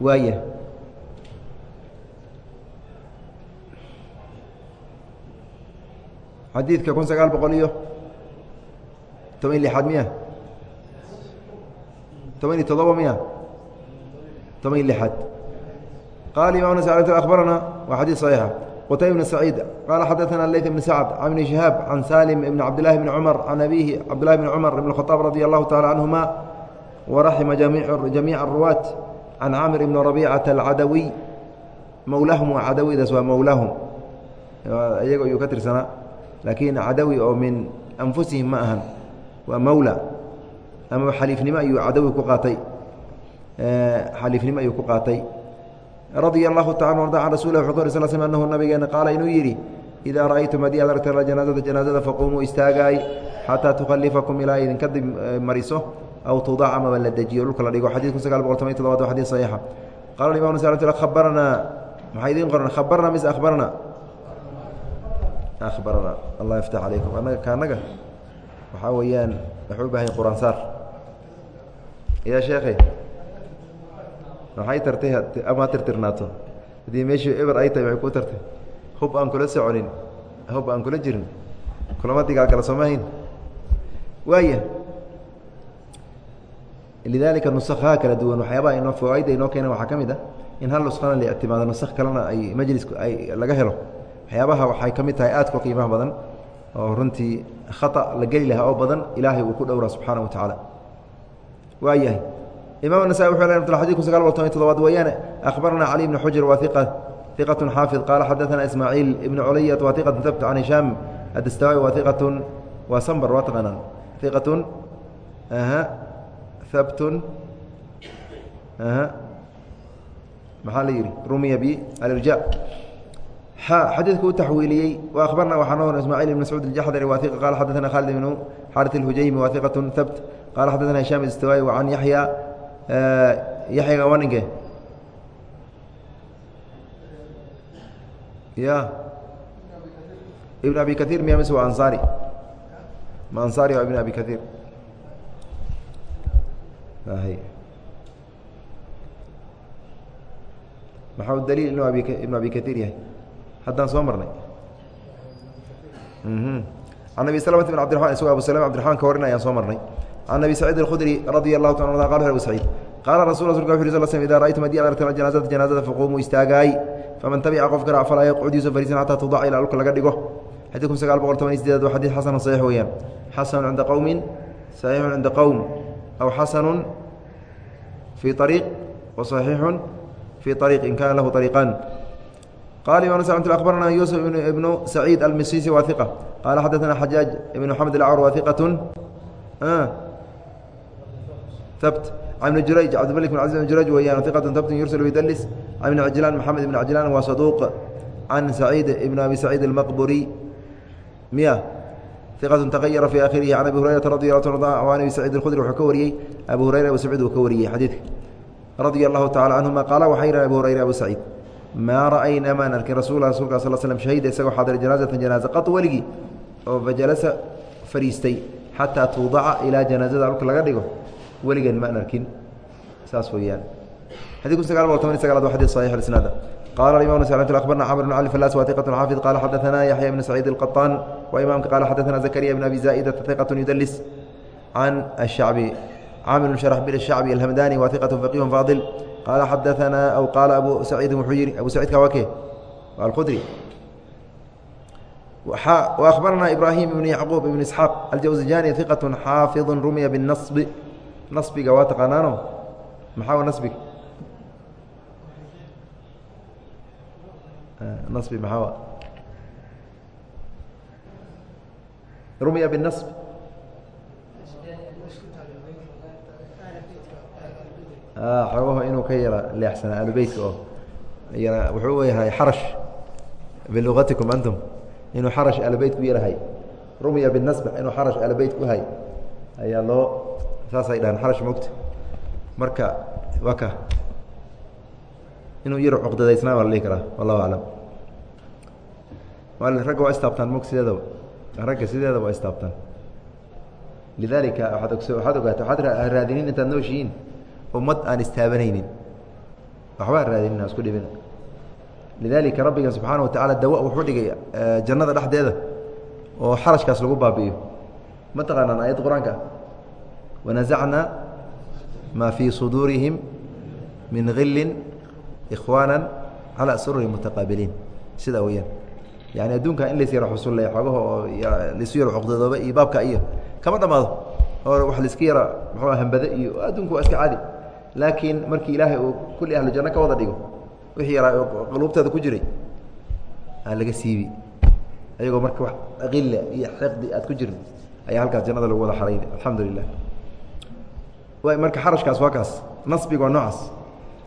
waaya xadiidka kun sagaal boqol iyo toban iyo lixaad miya toban iyo todoba miya toban iyo lixaad qala imam abarana waa xadiid صaxiixa qutayb bn saciid qaala xadaثana leyt bn sacd can bni shihaab can salim ibn cabdillahi bni cumar can abihi cabdillahi bni cumar ibn khطaab radi allahu taعala canهuma waraxima jamiica الruwaat can camr ibn rabicata alcadawiy mowlahum waa cadawidaas waa mowlahum iyago ayuu ka tirsanaa laakiin cadawi oo min anfusihim ma ahan. Waa mowla ama xaliifnimo ayuu cadawi ku qaatay. Xaliifnimo ayuu ku qaatay. Radia allahu taala arda can rasul wuxuu ka ori sl sl annahu nabigeena qaala inuu yidhi idaa ra'aytum haddii aad aragta janaazata janaazada faquumuu istaagaay xataa tukhalifakum ilaa idinka dib mariso aw tudac amaba la dejiyo dhulka la dhigo. Xadid kun sagaal boqol toban todobaad wa xadid saxiixa qala imam khabarnaa maxaa idiin qoran khabarna mise akhbarna abarana allah yaftax calaykum annaga kaanaga waxaa weeyaan waxuu u quraan saar. Ya sheekhe maxay tartay ama tirtirnaato? Haddii meeshii eber ay tahay waxay tartay. Hub aan kula soconin. Hub aan kula jirin. Kulama digaalgala soomahayn waaya lidaalika nusakhaa kala duwan waxyaabaha inoo fawaaidda inoo keena waxaa ka ah in hal nuskhana la ictimaado nusakh kalena ay majlisku ay laga helo waxyaabaha waxay ka mid tahay aadka qiimaha badan oo runtii khata la geli lahaa oo badan ilaahay uu ku dhowraa subxaana wa tacaala. Waayahay imam anasa wuxu le xadidku sagaal boqol todobaad weeyaane akhbarana cali ibni xujr waa iqa iqat xaafid qaala xadaana ismaaciil ibnu culiyat waa iqat tabt can hishaam adastawai waa iqatun waa sambar waa taqaanaan. Iqatun aha habtun aha maxaa la yidhi? Rumiya bialirja xadiidku u taxwiiliyey wa akhbarna waxaa noo ismaaciil ibn mascuud aljaxdari wahiqa qaala xadaana khaalid ibnu xaarit alhujaymi wahiqatun habt qaala xadaana hishaam istawaayi wa yaxya yaxyaga waa ninke ya ibn abi kaiir miya mise waa ansaari ma ansaari waa ibn abi kaiir maxau daliil inuu ibn abi kaiir yahay haddaan soo marnay. Mhm. Can abi slmt bn abdiman isagoo abu slm abdiaman ka warin ayaan soo marnay. Can abi saciid اkhudri radia alahu ta a qal abu saciid qaala rasul rasulka wxu sl sl ida ra'aytum haddii ad aragtan janaazata faquumuu istaagaay faman tabica qofka ra falaa yaqcudiisu fariisan xataa tudaca ilaa dhulka laga dhigo. Xadiidkun sagaal boqol toban iyo sideedaad waa xadiid xasanun saxiix weeyaan. Xasanun cinda qowmin saxiixun cinda qowm aw xasanun fii ariiq wa saxiixun fii ariiq in kaana lahu ariiqaan qala imam abarna yusuf ibnu saciid almisisi waa iqa qala xadaثna xajaaj ibn mxamed alcawr waa iqat habt can ibn jurayj cabdimalik bn aziz bn jurayj weyaan yursl yudlis can ibn cajlaan maxamed ibn cajlaan waa saduuq can saciid ibn abi saciid almaqburi miya iqat tagayara fi akhirihi can abi hurayrata radi a an abi saciid اkhudri wuxuu ka wariyey ka wariyey xadiidka radia allahu tacala canhuma qaala waxaa abu hurayra abu saciid maa ra'aynaa maan arkin rasul rasulka sal slm shahida isagoo xaadira janaazatan janaaza qad weligii oo fajalasa fadhiistay xataa tuudaca ilaa janaazada dhulka laga dhigo weligan maan arkin saas weeyaan xadii kun sagaal boqol toban sagaalaad waa xadii saxiix isnaada qala imam abarna camr bn cali falas waa iqat xaafid qala xadaثana yaxya bn saciid اlqaطaan wa imaamka qala xadaثana zakariya bn abi zaa'idata iqat yudalis can الshacbi camir bn sharax bin الshacbi alhamdani wa iqat faqih faadil qaala xadaanaa aw qaala abu saciidin wuxuu yihi abu saciidka wake alqudri abarnaa ibraahim ibn yacquub ibn isxaaq aljawsijani iqat xaafiظu rumiya binabi nabiga waa taqaanaano maxaa nabiga nabi maxaa rumiya binab Ah, xoogaho inuu ka yara leexsanaa alubeyt oo yana wuxuu yahay xarash. Biluqatikum antum inuu xarash alubeyt ku yarahay. Rumya binasb inuu xarash alubeyt ku hay. Ayaa loo saasay dhahan xarash mogta marka waa ka. Inuu yaro cuqdadaysnaa waa la dhihi karaa wallahu aclam. Ragga waa istaabtaan mog sideedaba ragga sideedaba waa istaabtaan. Lidaalika waaad waxaad ogaata waaad raadinin intaad nooshihiin ummad aan istaabanaynin waxba raadinin ha isku dhibin. Lidalika rabbiga subxaana wa tacala dawa wuxuu dhigay jannada dhexdeeda oo xarashkaas lagu baabi'iyo. Ma taqaanaan aayadda qur'aanka? Ah wanazacnaa maa fii suduurihim min gilin ikhwaana calaa sururi mutaqaabiliin sidaa weyaan yani adduunka in lays yaro xusulle xoogaha oo laisu yaro cuqdadooba iyo baabka iyo kama dhammaado oo wax laiska yara muxuu hambade iyo adduunku waa iska caadi laakiin markii ilaahay uu kulli ahlu janno ka wada dhigo wixii yaraa quluubteeda ku jiray aan laga siibi. Ayagoo marka wax qilla iyo xiqdi aad ku jirin ayaa halkaas jannada lagu wada xarayn alxamdu lilah marka xarashkaas waa kaas nasbiga waa noocaas.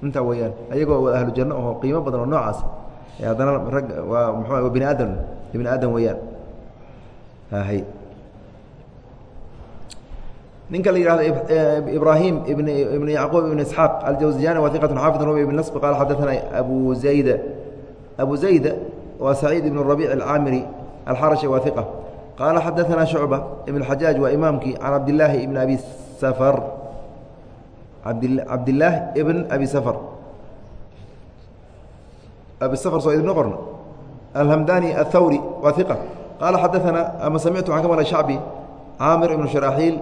Intaa weeyaan ayagoo ahlu janno oo qiimo badan oo noocaas haddana rag waa waa bini aadam ibni aadam weeyaan. Hay ninka la yihahdo eh, ibrahim ibn ibn yacquub ibn isxaaq aljawsiyani waa iqat xaafid rubi ibn sb qaal xadaana abu zayda. Abu zayda waa saciid ibn rabic alcaamiri alxarashi waa qaala xadaanaa shucba ibn xajaaj waa imaamkii can cabdilaahi ibn abi safar. Cabdilaahi ibn abi safar. Abi safar soo idin qorno alhamdani athawri waa qaala xadaanaa ama samictu waxaan ka maqlay shacbi caamir ibn sharaaxiil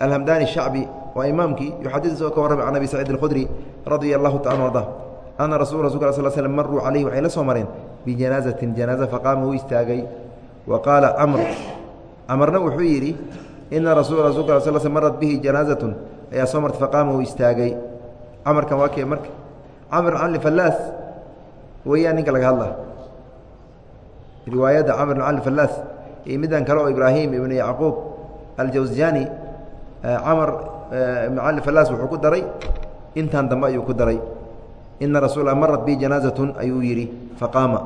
alhamdani shacbi waa imaamkii yuxadid isagoo ka warramay can abi saciid alkhudri radia allahu taala arda ana rasul rasulka sl slm maruu calayhi waxay la soo mareen bijanaazatin janaaza faqaama wuu istaagay. Wa qaala camr camarna wuxuu yidhi ina rasul rasulka sl sl marat bihi janaazatun. Ayaa soo martay faqaama wuu istaagay. Camarkan waa kee marka? Camr cali fallaas weeyaan ninka laga hadla riwaayadda camr cali fallaas iyo aljawsjani camar ibn cali fallaas wuxuu ku daray intan dambe ayuu ku daray. Ina rasuula marat bi janaazatun ayuu yidhi faqaama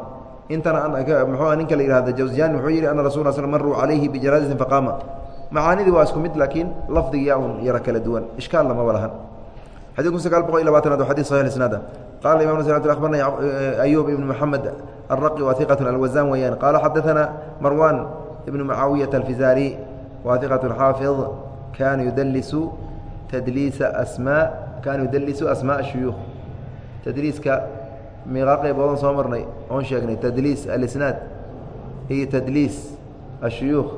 intana muxuu ninka la yihahdo jawsjani wuxuu yidhi ana rasul sl maruu calayhi bijanaazatin faqaama macaanidii waa isku mid laakiin lafdigiyaa un yaro kala duwan. Ishkaal lamaba lahan kana yudalisu tadliisa asmaa kana yudalisu shuyuukh tadliiska miiqaa qayboodon soo marnay oon sheegnay tadliis alisnaad iyo tadliis ashuyuukh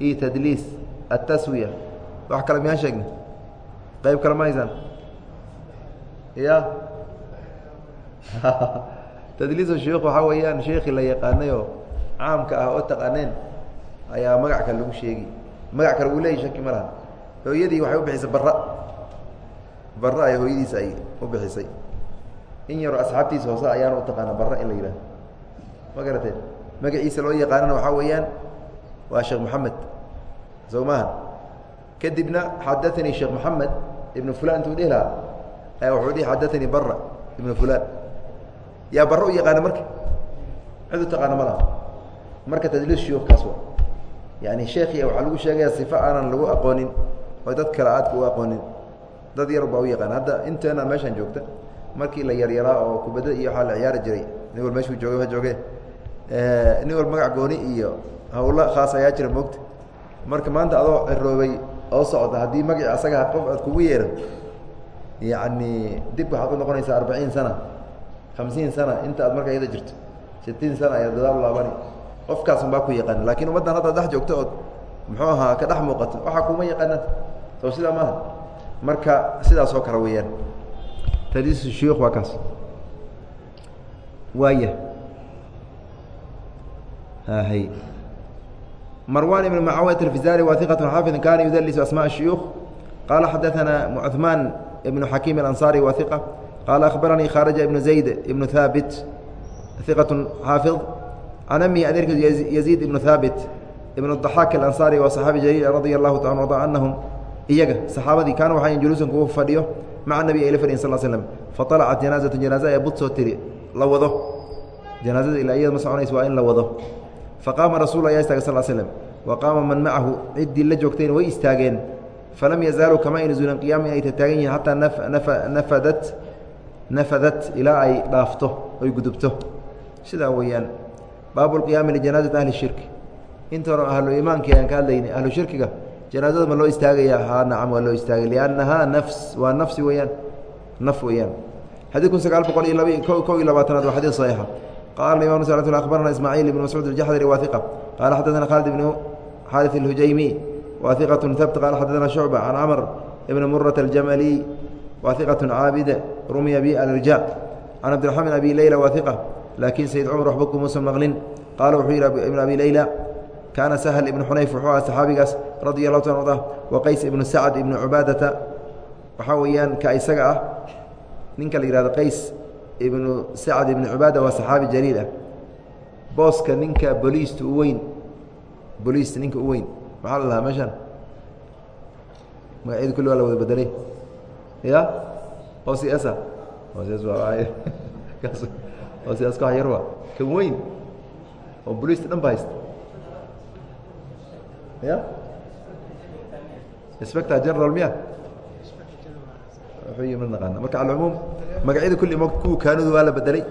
iyo tadliis altaswiya wax kale miyaan sheegnay qayb kale ma haysaan ya tadliis shuyuukh waxaa weeyaan sheekii la yaqaanayoo caamka ah oo taqaaneen ayaa magac kale lagu sheegi magac kale uu leeyay shaki ma laha. Hooyadii waxay u bixisay bara bara ay hooyadiisa ay u bixisay. In yaroo asxaabtiisa hoose ayaana u taqaana bara in la yidhahdo ma garateen magaciisa loo yaqaanana waxaa weeyaan waa sheekh moxamed soo kadibna xadaanii sheekh moxamed ibnu fulan intuu dhihi lahaa ayaa wuxuu dhihi xadaanii bara ibnu fulan yaa bara u yaqaana marka? Cid u taqaana ma laha. Marka tadliis shuyuukhkaas wa yani sheekhiya waxaa lagu sheegaya sifa aanan lagu aqoonin oo dad kale aadka u aqoonin. Dad yar baa u yaqaan hadda inteenaan meeshaan joogta markii la yaryaraa oo kubadda iyo waxaa la ciyaari jiray nin wal meshuu joogay jooge nin wal magac gooni iyo hawlo khaas ayaa jira moogta. Marka maanta adoo ciroobay oo socda haddii magaci asaga qof aad kugu yeero yacni dib waxaad u noqonaysaa arbaciin sana hamsiin sana inta aad marka iyada jirto sitiin sana ayaad gadaal laabani qofkaasun baa ku yaqaan lakin ummaddan hadda dhex joogto ood muxuu ahaa ka dhex muuqato waxaa kuma yaqaanaan soo sidaa maaha marka sidaas oo kale weeyaan tadliis shuyuukh waa kaas waaya hay marwan ibn macawiyat alfizari wa iqat xaafid kana yudlis asmaء الshuyuukh qala xadaثana cuثman ibn xakim اlansari wa iqa qala akhbaranii kharaja ibn zayd ibn haabit iqaة xaafid anami adeerkiisu yaziid ibnu haabit ibnu daxaak alansaari waa saxaabi jaliil radia allahu ta arda anahum iyaga saxaabadii kaanu waxay juluusan kugu fadhiyo maca nabi ayla fadhiyin sal slm faalacat janaazatu janaaza ee bud soo tiri la wado. Janaazada ilaa iyada ma soconaysa waa in la wado. Faqaama rasul ayaa istaagay sal slm wa qaama man macahu ciddii la joogtayna way istaageen. Falam yazaaluu kama ayna zuulan qiyaama in ay tataagan yihiin xataa nafadat nafadat ilaa ay dhaafto oy gudubto. Sidaa weeyaan baabu lqiyaami lijanaazati ahli shirki inta hore ahlu iimaankii aan ka hadlayni ahlu shirkiga janaazada ma loo istaagaya ha nacam waa loo istaagay liannahaa nafs waa nafsi weeyaan naf weeyaan xadid kun sagaal boqol iyo laba kow iyo labaatanaad waa xadiid saxiixa qala imam s akhbarana ismaaciil ibn mascuud aljaxdari wa iqa qala xaddaثana khaalid ibnu xaariث اlhujaymi wa iqaة habt qala xaddaثana shucba can camr ibn murata aljamali wa iqaة caabid rumiya bi alirja can cabdiraxmaan bin abi leyla wa iqa laakiin sayid cumar waxba kumuusan maqlin qaala wuxuu yidhi ibn abi leyla kaana sahl ibnu xunayf wuxuu aha saxaabigaas radia allahu ta arda wa qays ibnu sacd ibnu cubaadata waxaa weeyaan ka isaga ah ninka la yihahdo qays ibnu sacd ibnu cubaada waa saxaabi jaliil ah booska ninka boliista u weyn boliista ninka u weyn maxaa la lahaa meeshaan magacyadu kulli waa la wada bedelay ya o c s o c s ka yar waa kan weyn? Oo boliista dhan ba haysta ya? Inspector general miya? Yimid naqaana. Marka alcumuum magacyada kulli m kuwa kaanudu waa la bedelay.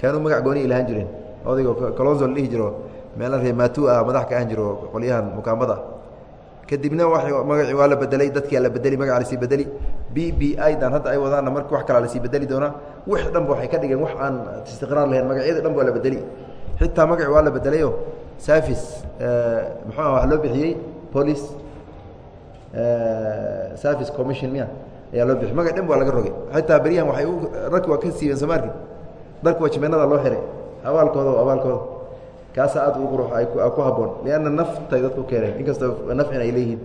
Kaanuu magac gooni lahaan jireen odaygo colonzo la dhihi jiro. Meela reematu ah madax ka ahan jiro. Qolyahan mukaamada kadibna wa magacii waa la bedelay dadkia la bedeli magaca la sii bedeli b b i dan hadda ay wadaanna marka wax kalaa la sii bedeli doonaa. Wix dhanba waxay ka dhigeen wax aan istiqraar lahayn magacyada dhan waa la bedeli xitaa magaci waa la bedelayo. Safis muxuu ah waa loo bixiyey? Police service commission miya ayaa loo bixiyey. Magac dhan waa laga rogay. Xitaa beryahan waxay u ragki waa ka siibeen somaarki darka wajimenada loo xiray. Abaalkooda abaalkooda kaasa aad u qurux ay ku habboon. Lianna naftay dadku keeneen inkastoo nafcin ay leeyihiin.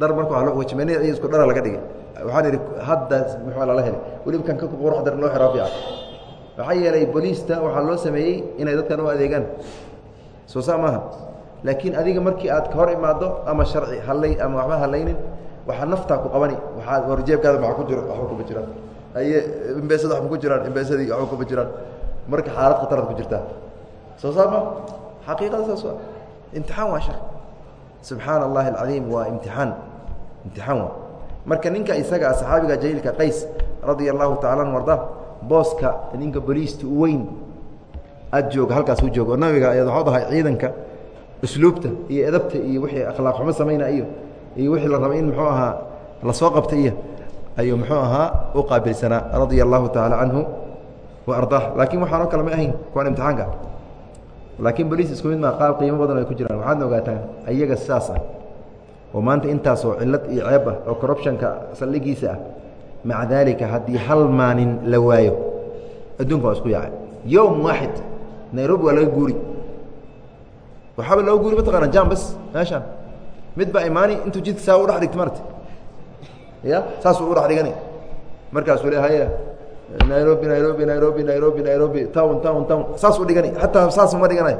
Dhar marka waa wajimenada iyo isku dhara laga dhigay. Waxaan idhi hadda muxuu lala helay? Weliba kan ka qurux dar loo xiraa fiican maxaa yeelay boliista waxaa loo sameeyey inay dadkan u adeegaan. Soo saa maaha. Laakiin adiga markii aad ka hor imaado ama sharci hallay ama waxba hallaynin waxaa naftaa ku qabani. Waxaa warjeebkaada maxa ku jiro waxba kuma jiraan. Aye imbeesada waxba ku jiraan imbeesadii waxba kuma jiraan. Marka xaalad khataraad ku jirtaa soo saa ma xaqiiqada saas waa imtixaan waa shar subxaana allahi alcadiim waa imtixaan. Imtixaan waa. Marka ninka isaga ah saxaabiga jaliilka qays radia allahu tacala anu arda booska ninka boliista u weyn aad jooga halkaas u jooga oo nabiga ayaad waxuu dahay ciidanka usluubta iyo edabta iyo wixii akhlaaq xumo samayna iyo iyo wixii la rabay in muxuu ahaa la soo qabta iyo ayuu muxuu ahaa u qaabilsanaa radia allahu tacaala canhu wa ardaah. Laakiin waxaanoo kale ma ahayn kuwaan imtixaanka laakiin boliis isku mid maa qaab qiimo badan ay ku jiraan. Waxaadna ogaataan ayaga sidaas ah oo maanta intaasoo cillad iyo ceeb ah oo corruptionka saldhigiisa ah maca daalika haddii hal maalin la waayo adduunka waa isku yaacay. Yowm waaxid nairobi waa laga guuri. Waxaaba looga guuri mataqaana jambas meeshaan. Mid baa imaani intuu jidka saa u dhex dhigta marta ya saasuu u dhex dhigani. Markaasuu le haya nairobi nairobi nairobi nairobi nairobi town town town saas u dhigani xataa saas uma dhiganayo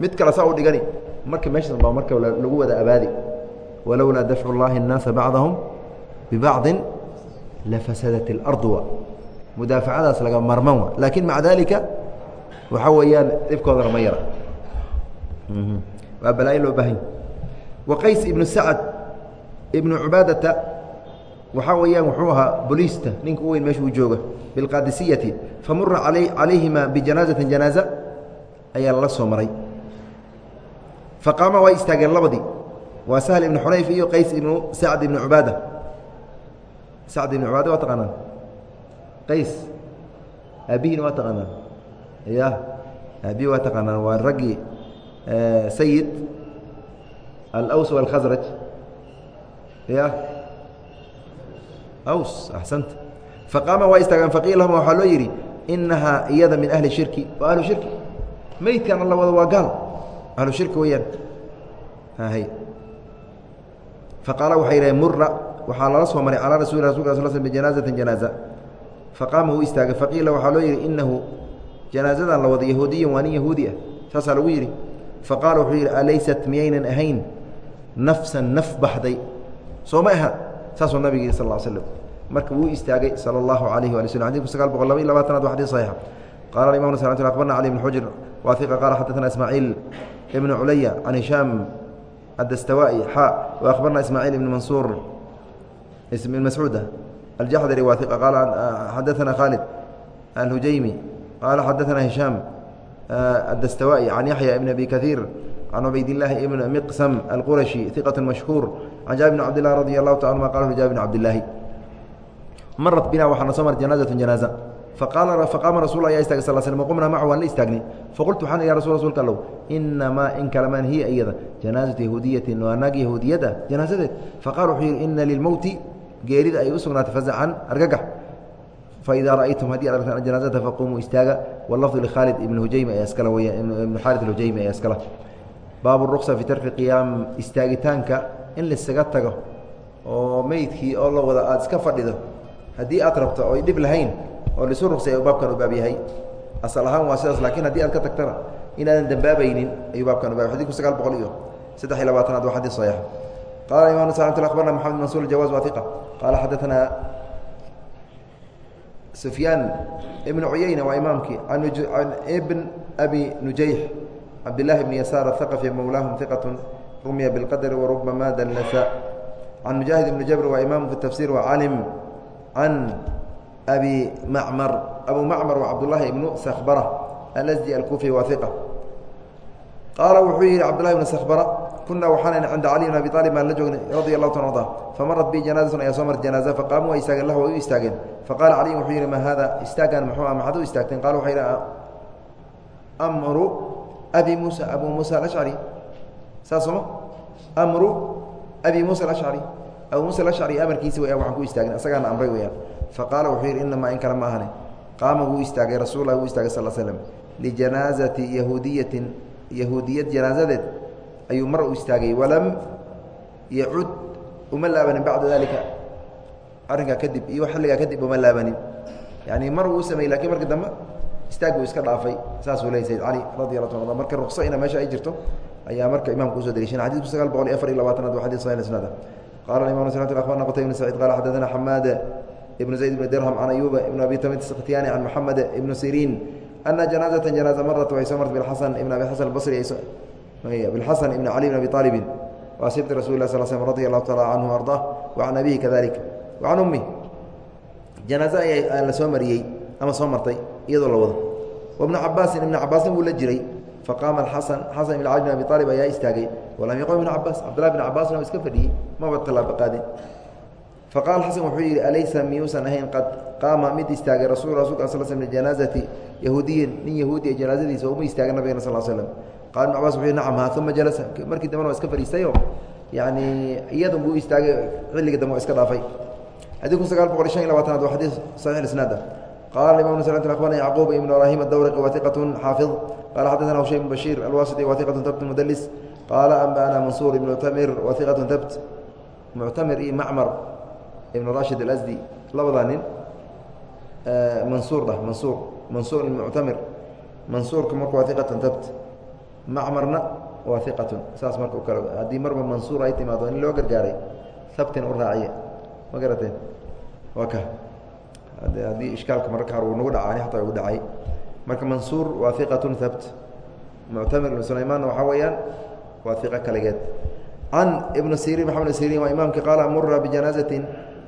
mid kale saa u dhigani marka meeshaas baa marka lagu wada abaadi walowlaa dafcu اllahi الnaasa bacdahum bibacdi lafasadat اlardu mudaafacadaas laga marman wa laakin maca dalika waxaa weeyaan dhibkoodana ma yara waa balaayo loo baahanya waqays ibnu sacad ibnu cubaadata waxaa weeyaan wuxuu ahaa boliista ninka u weyn meesha uu jooga bilqaadisiyati famura calayhima bijanaazatin janaaza ayaa lala soo maray. Faqaama waa istaageen labadii waa sahl ibnu xunayf iyo qays ibnu sacd ibnu cubaada. Sacd ibnu cubaada waa taqaanaan. Qays aabihiina waa taqaanaan. Ya aabihi waa taqaanaan. Waa raggii sayid alaws walkhasraj ya aws axsanta faqaama waa istaagaan faqiil lahum waxaa loo yidhi inahaa iyada min ahli shirki waa ahlu shirki. Meydkan alla wada waa gaal. Ahlu shirki weeyaan. Hay faqaala waxay yidhaheen mura waxaa lala soo maray calaa rasuli rasulka sal sl bijanaazatin janaaza. Faqaama wuu istaagay faqiila waxaa loo yidhi inahu janaazadan la wada yahuudiyan waa nin yahuudi ah. Saasaa lagu yidhi. Faqaala wuxuu yidhi alaysat miyaynan ahayn. Nafsan naf baxday. Soo ma aha saasuu nabig sal sm marka wuu istaagay sal allahu alayh ali slm adku sagaal boqol laba iy labaatanaad waa adii aiixa qala imam s abarna cali bn xujr wa qaala xadana ismaaciil ibn culaya can hishaam adastawai xa waahbarna ismaaciil ibn mansuur ibn mascuuda aljaxdari waiqa qaala ah, xadaana khaalid alhujaymi qaala xadaana hishaam ah, adastawai can yaxya ibn abi kaiir can cubayd illaahi ibn miqsam alqurashi iqat mashhuur can jaabir bn cabd lah radi allahu ta anuma qala jaabir bn cabdillaahi marat bina waxaana soo mar janaazatu janaaza faqaama rasul ayaa istagay sal slm qumnaa macahu waan la istaagnay faqultu waxaan ya rasul rsulka allow inamaa in kalamaan hiya iyada janaazatu yahuudiyatin waa naag yahuudiyada janaazadeed faqala wuxuu yidhi ina lilmowti geerida ay u sugnaatay fazacan argagax faidaa ra'aytum haddii ad argtaan janaazata faqumuu istaaga walafdu likhaalid ibn hujaymi ayaa iskala weya ibnu xaarid alhujaymi ayaa iskala baabu ruqsa fi tarki qiyaam istaagitaanka in laisaga tago oo meydkii oo la wada aada iska fadhido haddii aad rabto oy dhib lahayn oo laisu ruqsay ayuu u baab yahay. Asal ahaan waa sidaas lakiin haddii aad ka tagtana inaadan dembaabaynin ayuu baabkan ubab xadii kun sagaal boqol iyo saddex iyo labaatanaad waa xadii saxiix qala imam sal abarna maxamed mansuur jawaaz wa iqa qaala xaddaanaa sufyaan ibnu cuyeyna waa imaamkii an ibn abi nujayx cabd llahi yasaar athaqafi mawlaahum iqatu rumya biاlqadri warubama dallasa can mujaahid ibni jabr waa imaamu fi tafsir wa calim can abi macmar abu macmar waa cabdullahi ibnu sakbara alasdi alkufi waa iqa qaala wuxuu yidhi cabdullahi ibnu sakbara kunaa waxaan cinda cali bn abi aalib baan la joognay radia allahu ta arda famarat bi janaazatun ayaa soo mar janaaza faqaamuu waa istaageen lah way u istaageen faqaala caliyin wuxuu yidhi ma haada istaagan muxuu ah maxaad u istaagteen qala waxay yidhi amru abi muusa abu muusa alashcari saas sooma amru abi muusa alashcari abu muusa alashcari amarkiisi wayaan waxaan ku istaagin asagaana amray weyaan faqaala wuxuu yidhi inamaa in kale ma ahane qaama wuu istaagay rasuullah wuu istaagay sal slm lijanaazati yahuudiyatin yahuudiyad janaazadeed ayuu mar u istaagay. Walam yacud uma laabanin bacda dalika arrinkaa kadib iyo xilligaa kadib uma laabanin. Yani mar wuu u sameeyey laakiin markii dambe istaag buu iska dhaafay. Saasuu ley sayd cali radi ta marka ruqso ina meesha ay jirto ayaa marka imamka u soo deliishan xadidku sagaal boqol iyo afar iyo labaatanaad waa xadid sahih isnaada qala imam abarna qutayb bn sacid qala xadaثana xamaad ibn zayd bn dirham can ayuba ibn abi tamit skhtiyani can moxamed ibn siriin ana janaazata janaaza marat way soo martay biasan ibn abi xasan basri bilxasan ibn cali bn abi aalibin waa sibti rasul lah sal slm radi allahu taala canhu arda wa abihi kadalik wa ummi. Janaaze ayaa la soo mariyey ama soo martay iyadoo la wado. Wabnu cabaasin ibna cabaasin wuu la jiray faqaama xasan xasan ibn cali bn abi aalib ayaa istaagay walam yaqum ibn cabaas cabdillah bn cabaasna iska fadhiyey maba tallaabo qaadin faqala xasan wuxuu yidhi alaysa miyuusan ahayn qad qaama mid istaagay rasul rasulka sl sl janaazati yahuudiyin nin yahuudiya janaazadiisa uma istaaga nabigana sal slm qala ibn cabas wuxuu nacam ha uma jalasa markii dambena waa iska fadhiistayo yani iyadun buu istaagay xilliga dambe waa iska dhaafay xadiidku sagaal boqol iyo shan iyo labaatanaad waa xadiis saxiix isnaada qala imam s abarna yacquub ibn ibrahim adawrqi waiqat xaafid qala xadana hushaym bn bashiir alwasiti waiqat tabt mudlis qaala anba'ana mansuur ibn muctamir waiqat tabt muctamir iyo macmar ibn rashid alasdi labadaa nin mansuur dhah mansuur mansuur muctamir mansuurka marka waa iqatun tabt macmarna waa iqatun saas marka u kale haddii marba mansuur ay timaado in loo gargaaray habtina u raaciye ma garateen waa ka haddii ishkaalka mararka qaar uu nagu dhaca hataa ugu dhacay. Marka mansuur waa iqatun habt muctamir ibn sulaymaanna waxaa weeyaan waa iqo kaligeed. Can ibn sirin maxamed ibn sirin waa imaamki qaala mura bijanaazatin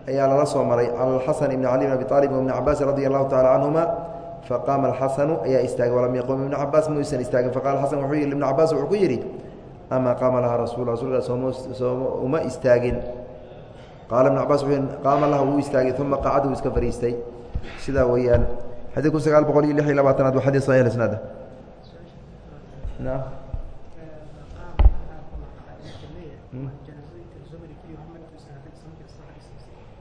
ayaa lala soo maray. Alxasan ibni cali bn abi aalib ibni cabaas radi allahu tacala canhuma faqaama alxasanu ayaa istaagay walam yaqum ibnu cabaas muysan istaagin faqala xasan wuxuu yihi ibnu cabaas wuxuu ku yidhi amaa qaama laha rasul rasulka sooma uma istaagin qaala ibnu cabaas wuxuu qaama laha wuu istaagay uma qacad wuu iska fariistay sidaa weeyaan xadii kun sagaal boqol iyo lix iyo labaatanaad waa xadii saxiix isnaada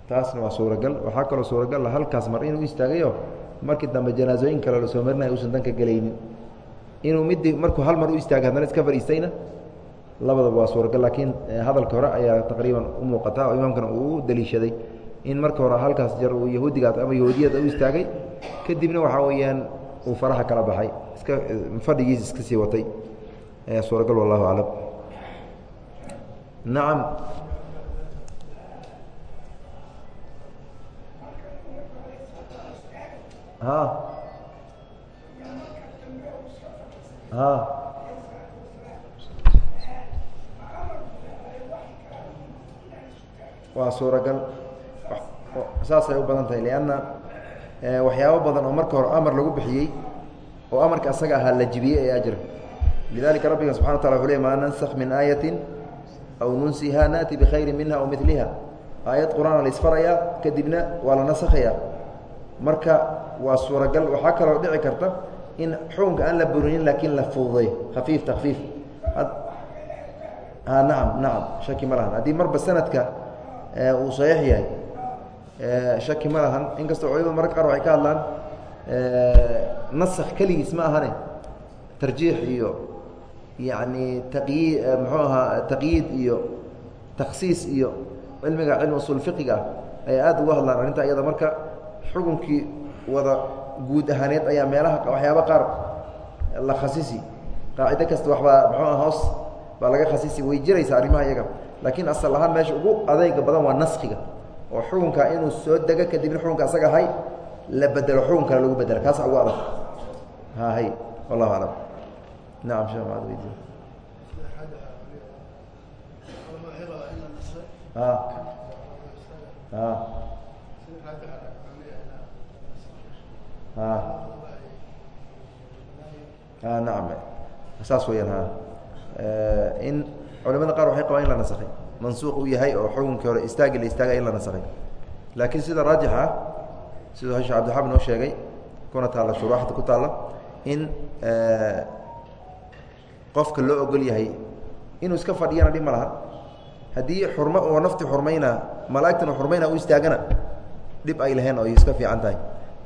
taasna waa suuragal waxaa kaloo suuragal halkaas mar inuu istaagayo markii dambe janaasooyin kale la soo marinaya usan danka gelaynin inuu midii markuu hal mar u istaagay haddana iska fadhiistayna labadaba waa suuragal laakiin hadalka hore ayaa taqriiban u muuqata oo imaamkana uu daliishaday in marka hore halkaas jar uu yahuudigaas ama yahuudiyada u istaagay kadibna waxaa weeyaan uu faraha kala baxay. Iska fadhigiis iska sii watay. Ayaa suuragal wallahu aclam. Nacam ha? Ha waa suuragal. Saasay u badan tahay lianna waxyaabo badan oo marka hore amar lagu bixiyey oo amarka asaga ahaa la jibiyey ayaa jira. Lidalika rabbiga subxana wa tala wuxu le maa nansakh min aayatin aw nunsiha naأti bikhayri minha aw miliha aayad qur'aana la isfarayaa kadibna waa la nasakhayaa. Marka waa suuragal waxaa kaloo dhici karta in xukunka aan la burinin laakiin la fududay khafiif takfiif nacam nacam shaki ma lahan. Haddii marba sanadka uu saxiix yahay. Shaki ma lahan inkastoo culimadu mararka qaar waxay ka hadlaan nasak keligiis ma ahane. Tarjiix iyo yacni taqyi muxuu ahaa taqyiid iyo takhsiis iyo cilmiga cilmi usul fiqiga ah ay aada uga hadlaan arrinta iyada marka xukunkii wada guud ahaaneed ayaa meelaha waxyaaba qaar la khasisi. Qaacido kasta waxbaa muxuu ah hoos baa laga khasisi. Way jiraysa arrimaha iyaga laakiin asal ahaan meesha ugu adayga badan waa naskiga. Oo xukunka inuu soo dego kadibna xukunka asaga ahay la bedelo xukun kale lagu bedelo. Kaasa ugu adag. Hay. Wallahu aclam nacam shee maad nacam saas weyaan ha. In culamada qaar waxay qabaan in la nasakhay. Mansuuq uu yahay oo xukunkii hore istaagi la istaagay in la nasakhay. Laakiin sida raajixa ah siduu hasha cabdixaab noo sheegay kuna taalla shuruuxda ku taalla in qofka loo ogol yahay inuu iska fadhiyana dhib ma laha. Haddii xurmo oo nafti xurmayna malaa'igtan u xurmayna u istaagana dhib ay laheen oo iska fiican tahay.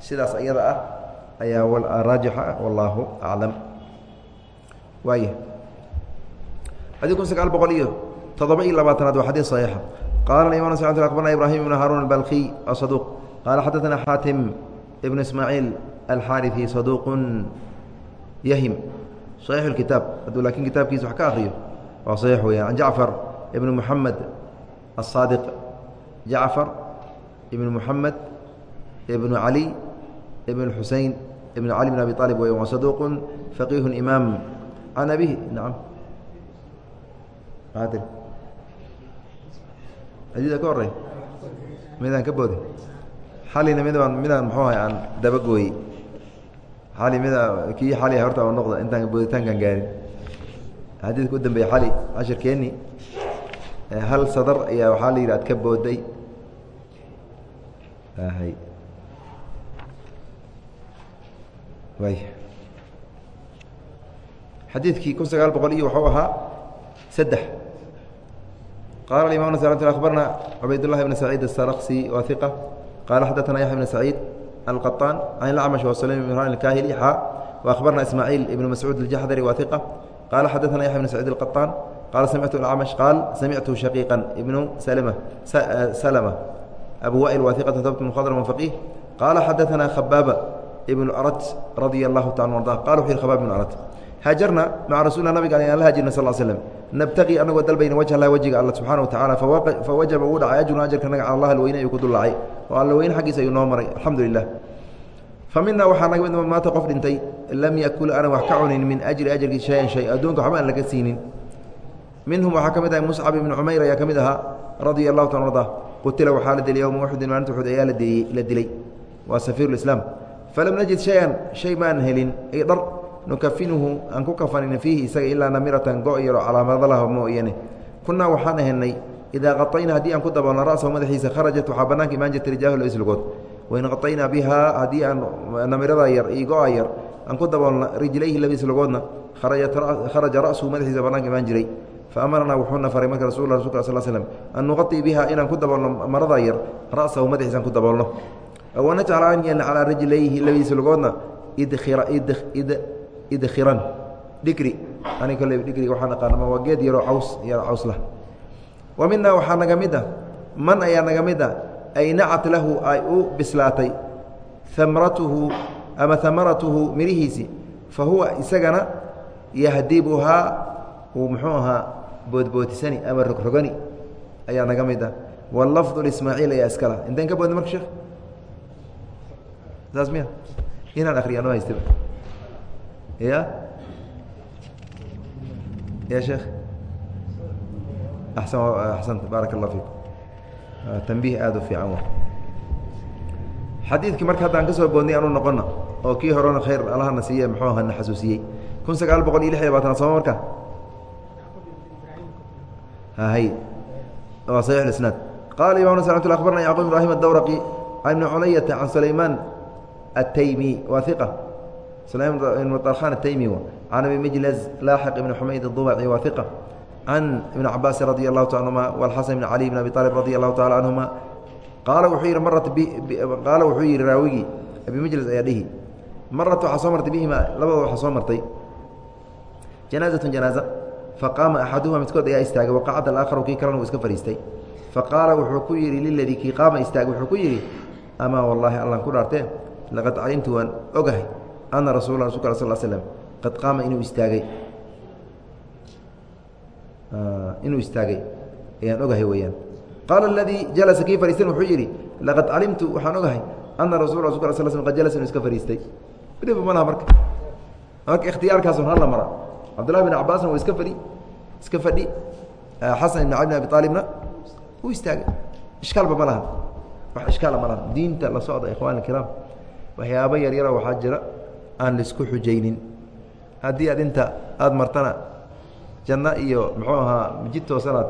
Sidaas iyada ah ayaa raajixa wallaahu aclam waaya xadii kun sagaal boqol iyo toddoba iyo labaatanaad waa xadiid صaxiixa qaala imam s akbarna ibrahim ibn haarun albalkiy asaduq qaala xadaثana xaatim ibn ismaaciil alxaariثi saduuq yahim صaxiix اkitaab hadduu laakiin kitaabkiisa wax ka akriyo waa صaxiix weya can jacfar ibn muxamed aلصaadiq jacfar ibn muxamed ibn cali ibn xusein ibn cali bn abi aalib weya waa saduuq faqiih imaam can abihi nacam adida ka horey midaan ka boodi xalina midaan midaan muxuu ahay aan dabagooyey xali mida kii xali horta a noqda intaan booditaankaan gaarin xadiidka u dambeeyey xali cashirkeeni hal sadar ayaa waxaa la yidhi ka booday hay way xadiidkii kun sagaal boqol iyo waxuu ahaa saddex qala imam abarna cubaydالlahi bn saciid الsarqsi wa iqa qala xadaثna yaxya bn saciid alqaطaan can اlacmash wslim bn mran اkahili xa وaأkhbarna ismaaciil ibn mascuud اljaxdari wa iqa qala xadaثna yaxya bn saciid الqaطaan qala samictu acmash qaal samictu shaqiiqa ibnu slma abu wail wa iqat dabt mkhadrm faqih qaala xadaanaa khabaaba ibnu arat radia allahu taala arda qala wuxu yhi khabaab ibnu arat haajarna maca rasuulila nabiga aan la hajirna sal slm nabtaqii anagoo dalbayna wajh lah wajiga alla subxana wa tacala fawajaba uu dhacay ajruna ajarka naga allah alweyne ayuu ku dullacay oo alla weyne xaggiisa ayuu noo maray alxamdu lilah fa waxaa naga mid maanta qof dhintay lam yakul aanan wax ka cunin min ajri ajarkii shayan shay adduunka waxba aan laga siinin minhum waxaa ka mid ahay muscab ibnu cumayr ayaa ka mid ahaa radia allahu taala arda qutila waxaa la dilay yowma uxudin maalinta uxud ayaa la dilay waa safiiru islaam falam najid shayan shay maan helin ay dhar nukafinuhu aan ku kafanin fiihi isaga ilaa namiratan go yaro calaamadalah mooyane kunaa waxaan ahenay idaa qaطayna haddii aan ku daboolno ra'sahu madaxiisa kharajat waxaa bannaanka imaan jirta rijaahu islugood wain qaطaynaa bihaa haddii aan namirada yar iyo go-a yar aan ku daboolno rijlayhi labadiis lugoodna kharaja ra'suhu madaxiisa bannaanka imaan jiray fa amaranaa wuxuuna faray marka rasul rasulka sal slm an nuqaطi biha inaan ku daboolno marada yar ra'sahu madaxiisa aan ku daboolno wanajcal aan yeelna calaa rijlayhi labadiisa lugoodna idkhiran. Dhigri ani kole dhigriga waxaan aqaanama waa geed yaroo caws yaro caws lah wa minaa waxaa naga mid a man ayaa naga mid a ay nacat lahu ay u bislaatay. Amratuhu ama amaratuhu mirihiisi. Fa huwa isagana yahdibuhaa uu muxuu ahaa boodbootisani ama rogrogani. Ayaa naga mid a walafdu ismaaciil ayaa iskala intayn ka boodna marka sheekh saas miya inaan akriya noo ya? Ya sheekh axsan axsanta baarak allah fiikum ah, tanbiih aada u fiican wa. Xadiidkii marka haddaan ka soo boodnay aanu noqona oo kii horena khayr allahna siiye muxuu aha na xasuusiyey. Kun sagaal boqol iyo lix iyo labaatanaad sooma marka? Hay waa saxiix lisnaad qaala imamna smt abarna yacquub ibrahim adawraqi an ibni cunayata can sulaymaan ataymi waa iqa سليم بن طرخان التyمي عن أبي مجلز لاحق بن حميد الضبعي wa ثقة عن بن عباس رضي الله تعالى عنهما والحسن بن علي بن أبي طالب رضي الله تعالى عنهما qaaل wuxuu yihi mrat qaala wuxuu yihi raawigii أبي مجلز ayaa dhihi marat waxaa soo martay bihima labadooda waxaa soo martay جanاaزة جanاaزة faqaama أxaduهuma midkood ayaa istaagay وaqacda الآakharu kii kalena uu iska fadhiistay faqaala wuxuu ku yihi liladii kii qaama istaagay wuxuu ku ana rasul rasulka al sl slm qad qaama inuu istaagay inuu istaagay ayaan ogahay weeyaan qaala aladii jalasa kii fariistan wuxuu yidhi laqad calimtu waxaan ogahay ana rasul rasulka al sl slm qad jalasa inuu iska fariistay dhiba ma laha marka marka ikhtiyaarkaasun hala mara cabdullahi bin cabaasna waa iska fadhi iska fadhi xasan ibn cali bin abi aalibna uu istaagay ishkaalba ma laha wax ishkaala ma laha diinta la socda ikhwan kiraam waxyaabo yaryara waxaa jira aan la isku xujaynin. Haddii aad inta aada martana janno iyo muxuu ahaa jid toosanaad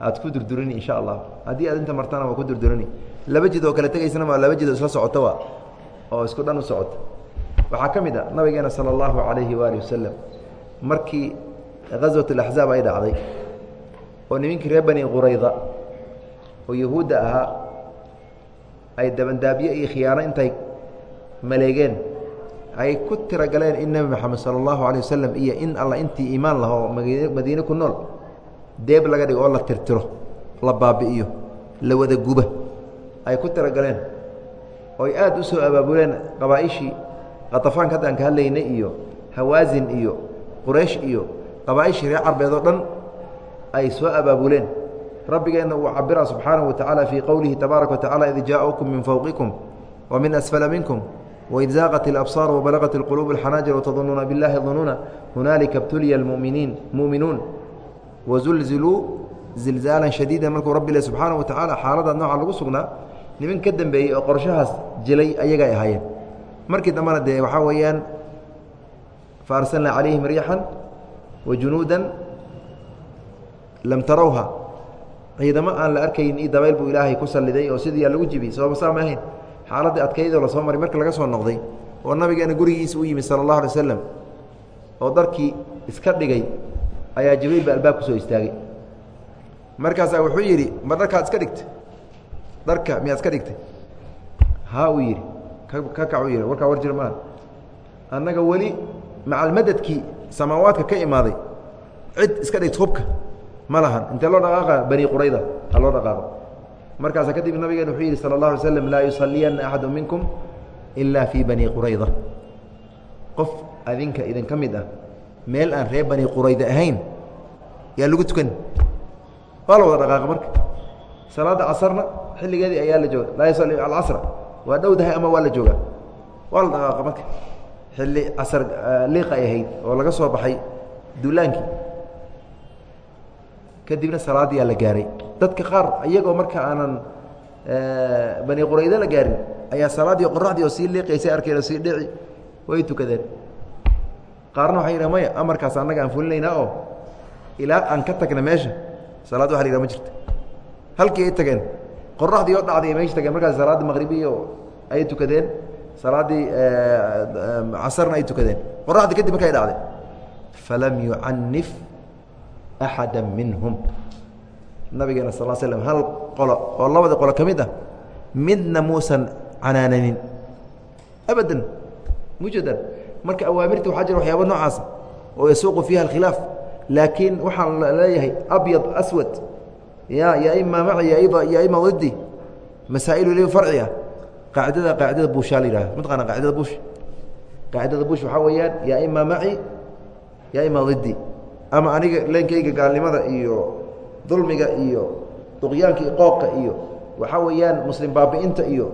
aad ku durdurini insha allah. Haddii aad inta martana waa ku durdurani laba jid oo kale tegaysana ma laba jid isla socotoba oo isku dhan u socota. Waxaa ka mid a nabigeena sala allahu calayhi waaalih wasalam markii ghaswat alaxzaab ay dhacday oo nimankii reer bani qurayda oo yahuudda ahaa ay dabandaabyo iyo khiyaano intay maleegeen ay ku tiragaleen in nebi moxamed sala allahu alayh wasalam iyo in alla intii iimaan laha oo madiine ku nool deeb laga dhigo oo la tirtiro la baabi'iyo la wada guba ay ku tiragaleen. Ooy aad u soo abaabuleen qabaa'ishii khatafaanka hadda aan ka hadlaynay iyo hawaasin iyo quraysh iyo qabaa'ishii reer carbeed oo dhan ay soo abaabuleen. Rabbigeenna uu cabira subxaanahu wa tacaala fii qowlihi tabaaraka wa tacala id jaa'ukum min fowqikum wa min asfala minkum وإذ زاغت الأبصار وبلغت القلوب الحناجر وتظنون بالله ظنونا هنالك ابتلي المؤمنين مؤمنون وزلزلوا زلزالا شديدا markuu rabbi le subحaanaه وataعالى xaalada nooca lagu sugnaa niman ka dembeeyey oo qorshahaas jilay ayaga ay ahaayeen markii dambena dee waxaa weeyaan faarsalnaa عalayhim riixا وajunuuda lam tarawha ciidamo aan la arkayn io dabayl buu ilaahay ku saliday oo sidii lagu jibiyey sababa saa ma ahayn xaaladii adkaydoo la soo maray marka laga soo noqday oo nabigeena gurigiisa u yimid sala allahu alay wasalam oo darkii iska dhigay ayaa jibriil ba albaab soo istaagay. Markaasaa wuxuu yidhi ma dharkaad iska dhigtay? Dharka miyaad iska dhigtay? Haa uu yidhi. Ka kac u yidhi. Warkaa war jir maaha. Annaga weli macalmadadkii samaawaadka ka imaaday cid iska dhigta hubka ma lahan. Intee loo dhaqaaqa? Bani qurayda ha loo dhaqaaqo markaasa kadib nabigeen wuxuu yidhi sala اllah alay slam laa yusaliyanna axadu minkum ila fii bani qurayda qof adinka idin ka mid ah meel aan reer bani qurayda ahayn yaa lagu tukan. Waa la wada dhaqaaqa marka. Salaadda casarna xilligeedii ayaa la jooga. Laa yusali alcasra waa dhowdahay ama waa la joogaa? Waa la dhaqaaqa marka. Xilli casar liiq ay ahayd oo laga soo baxay duulaankii kadibna salaaddiyaa la gaaray dadka qaar iyagoo marka aanan bani quraydo la gaarin ayaa salaaddii qoraxdii oo sii liiqaysay arkeen sii dhici way tukadeen. Qaarna waxay yidhaha maya amarkaas annaga aan fulinaynaa oo ilaa aan ka tagna meesha salaad waxa la yidhaha ma jirto halkii ay tageen qoraxdii oo dhacday ay meesha tageen markaas salaaddii maqribiyo ayay tukadeen salaaddii casarna ay tukadeen. Qoraxdii kadib markay dhacday falam yucanif axada minhum nabigeena sal slm hal qolo oo labada qolo ka mid ah midna muusan canaananin. Abadan mujadan. Marka awaamirta waxaa jira waxyaaba noocaasa oo yasuuqu fiiha alkhilaaf laakiin waxaan leeyahay abyad aswad. Ya ya ima maci ya ima didi masaa'ilu li farci ah. Qaacidada qaacidada buushaa la yidhaha mataqaana qaacidada buush? Qaacidada buush waxaa weeyaan ya ima maci ya ima didi ama aniga leenkayga gaalnimada iyo dulmiga iyo duqyaanka iyo qooqa iyo waxaa weeyaan muslim baabi'inta iyo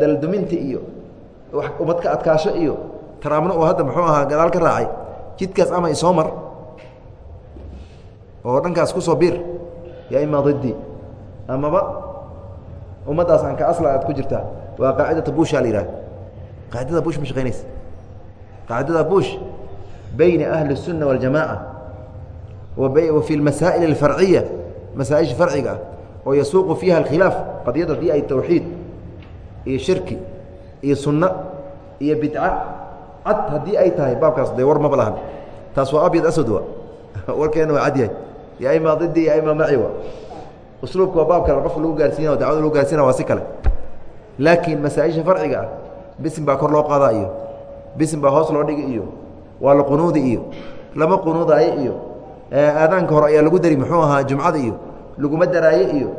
dalduminta iyo umad ka adkaasho iyo taraamno oo hadda muxuu ahaa gadaal ka raacay jidkaas ama isoo mar oo dhankaas kusoo biir yaa ima didi amaba ummaddaas aan ka asla aad ku jirtaa waa qaacidata buusha la yidhaha qaacidada bush ma shaqaynaysa qaacidada bush bayna ahli الsunna waاljamaaca اlmasaa'il اlfarciya masaaisha farciga ah oo yasuuqu fiiha alkhilaaf qadiyad haddii ay tawxiid iyo shirki iyo sunno iyo bidca cad haddii ay tahay baabkaas dee war maba lahan. Taas waa abyad aswad wa warkeena waa cad yahay. Ya ima didi ya ima maci wa usluubka waa baab kale qofka lagu gaarsiina o dacwada lagu gaarsiina waa si kale. Laakiin masaaisha farciga ah bisin baa kor loo qaadaa iyo bisin baa hoos loo dhigi iyo waa la qunuudi iyo lama qunuudaayo iyo aadaanka hore ayaa lagu dari muxuu ahaa jumcada iyo laguma daraayo iyo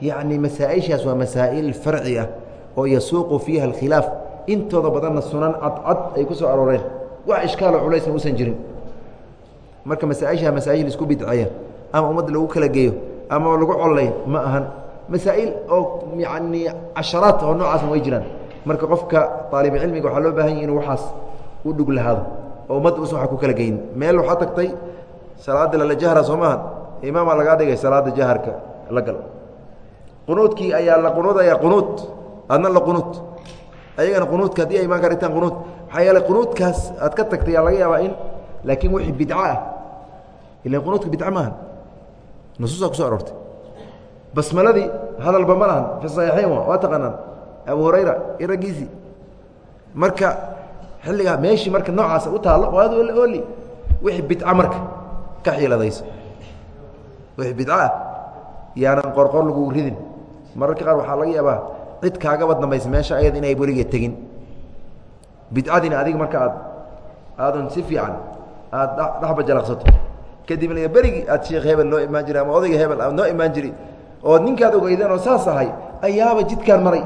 yacni masaaishaas waa masaa'il farci ah oo yasuuqu fiiha alkhilaaf intooda badanna sunan cadcad ay ku arooreen. Wax ishkaalo culaysna uusan jirin. Marka masaaisha masaail isku bidceeya ama ummadda lagu kala geeyo ama lagu collay ma ahan. Masaa'il oo yacni casharaad oo noocaasna way jiraan. Marka qofka aalibcilmiga waxaa loo baahan yahi inuu waxaas u dhug lahaado oo ummadda usan waa ku kala geynin meel waxaa tagtay salaada lala jahra soo maaha imaamaa lagaa dhigay salaada jaharka la gal qunuudkii ayaa la qunuudaya qunuud adna la qunuud. Ayagana qunuudka haddii ay imaan ka dhigtaan qunuud. Maxaa yeeley qunuudkaas aad ka tagtay yaa laga yaabaa in laakiin wixii bidco ah. Ilan qunuudka bidco maaha nusuusaa ku so aroortay. Basmaladii hadalba ma lahan. Fi saxiixayn wa waa taqaanaan. Abu hurayra iyo raggiisii marka xilligaa meeshii marka noocaasa u taallo waad oli. Wixii bidca marka ka xiiladayso wixii bidco ah yaanan qorqor lagu ridin. Mararka qaar waxaa laga yaabaa cid kaagaba dambaysa meesha ayad inay weligeed tegin. Bidcadiina adiga marka aad aadan si fiican aada dhexba jalaqsato. Kadibna berigii aad sheekh hebel noo imaan jiray ama odayga hebel aad noo imaan jiri oo ninkaad ogeydeen oo saas ahay ayaaba jidkaan maray.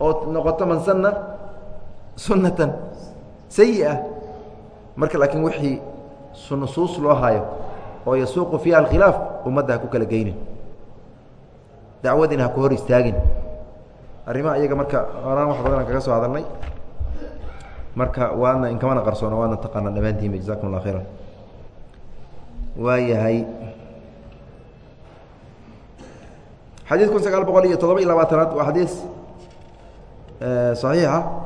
Ood noqoto man sanna sunnatan sayi-a marka laakiin wixii nusuus loo hayo oo yasuuqu fiiha alkhilaaf ummadda ha ku kala geynin. Dacwadiina ha ku hor istaagin. Arrimaha iyaga marka horaan wax badan aan kaga soo hadalnay. Marka waadna inkamana qarsoono waadna taqaana dhammaantiinba jazakum allah khayran. Waa yahay xadiid sagaal boqol iyo todoba iyo labaatanaad waa xadiis صaxiixa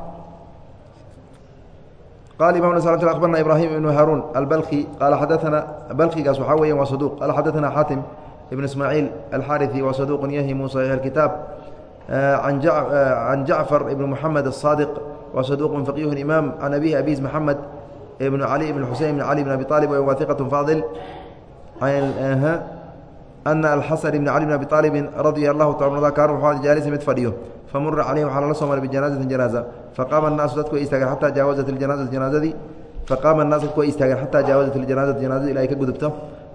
qala imam ن abarna ibrahim ibn haruun albalki qaala xadaثana balkigaas waxaa weya waa saduq qala xadaثana xaatim ibn ismaaعiil alxariثi wa saduq yahimu صaxiix اkitaab can jacfar ibn mحamed الصadiq wa saduq faqih imam can abihi abis mحamed ibn cali ibn xusein ibn cali bn abi طalib wa iqaة faadil ana alxasan ibna cali bn abi aalibin radia allahu taala kaanu wuxuu jaalisa mid fadhiyo famura calayhim waxaa lala soo maray bijanaazati janaaza faqaama naasu dadku way istaageen xataa jaawazat iljanaazat janaazadii faqaama naasu dadku way istaageen xataa jaawazat iljanaazat janaazadii ilaa ay ka gudubto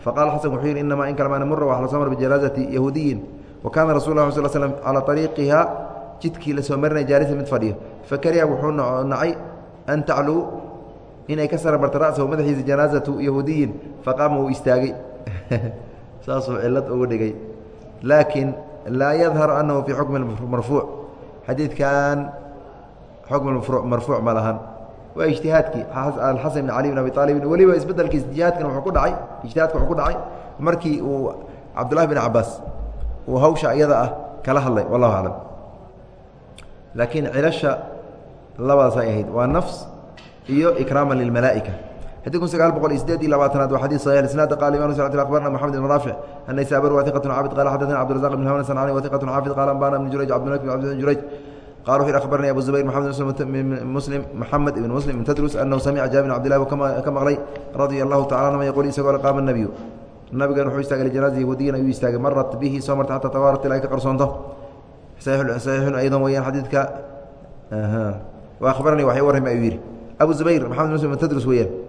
faqala xasan wuxuu yihi inamaa in kalmaa namura waxaa la soo maray bijanaazati yahuudiyin wa kaana rasul lah sal slam calaa ariiqiha jidkii la soo marinaya jaalisa mid fadhiyo fakariha wuxuu nacay an tacluu inay ka sara marta ra'sahu madaxiisa janaazatu yahuudiyin faqaama wuu istaagay saasuu cilad ugu dhigay. Laakiin laa yadharu anahu fii xukmi marfuuc xadiidkan xukm marfuuc ma lahan. Waa ijtihaadkii. Alxasan bn cali bn abi aalibin weliba isbedelkiis ijtihaadkan wuuu ku dhacay. Ijtihaadka wuxuu ku dhacay markii uu cabdullahi bin cabaas uu hawsha iyada ah kala hadlay wallahu aclam laakiin cilasha labadaas ay ahayd. Waa nafs iyo ikraama lilmalaa'ika xadii kun sagaal boqol iyo sideed iyo labaatanaad waa xadii saxiix isnaad qaal imam sl akhbarna moxamed ibn raafic annaysaabar wa iqatun caabid qala xaddaثna cabdirazaq ibn hawan sanani wa iqatun xaafid qala ambana ibn jurayj cabdimalik bin cabdi jurayj. Qala wuxu akhbarnii abu zubayr maxamed muslim maxamed ibn muslim ibn tadrus anahu samica jaabir bn abdillahi ka maqlay radia allahu tacala anhuma yaqul isagoo le qaama nabiyu nabigan wuxuu istaagay lijanaaza yahuudiyin ayuu istaagay marat bihi soo marta xata tawaarat ilaa ay ka qarsoonto. Saxiixun aydan weyaan xadiidka. Wa akhbaranii waxay warrami ayuu yidhi. Abu zubayr maxamed muslim ibn tadrus weeyaan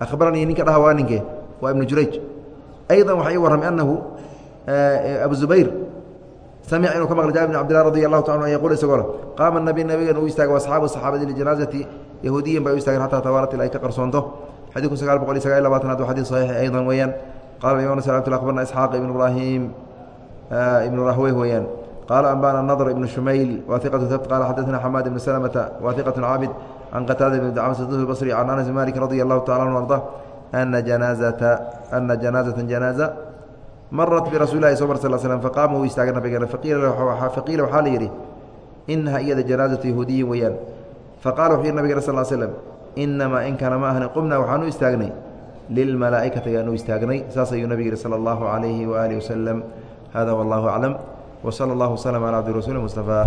akhbaranii ninka dhaha waa ninkee waa ibnu jurayj aydan waxay ii warramay anahu abu zubayr samica inuu ka maqlay jaabir bn abdillah radi allahu taala an yaqul isagoo le qaama nabi nabigan uu istaagay asxaabu saxaabati lijanaazati yahuudiyin bay u istaageen xataa tawaarat ilaa ay ka qarsoonto xadii kun sagaal boqol iyo sagaal labaatanaad waa xadii saxiix aydan weeyaan qala imam sl abarna isxaaq ibn ibraahim ibnu rahwey weeyaan qaala ambana nadr ibnu shumayl wa iqatu habt qala xadaثna xamaad ibnu salamata wa iqatu caabid can qataada bn cabd basri can anas malik radi allahu tacala anhu arda ana janaazata ana janaazata janaaza marat birasuul lahi soo mar sal slm faqaama wuu istaaga nabigeena faqiila waxaa la yidhi inaha iyada janaazatu yahuudiyin weeyaan faqala wuxuu yihi nabigeena sal slm inamaa in kana ma ahna qumna waxaan u istaagnay lilmalaa'ikati ayaan u istaagnay saas ayuu nabig yihi sala allahu calayhi waaalihi wasalam hada wallahu aclam wsala allahu wslm cala cabdi rasuuli mustafaa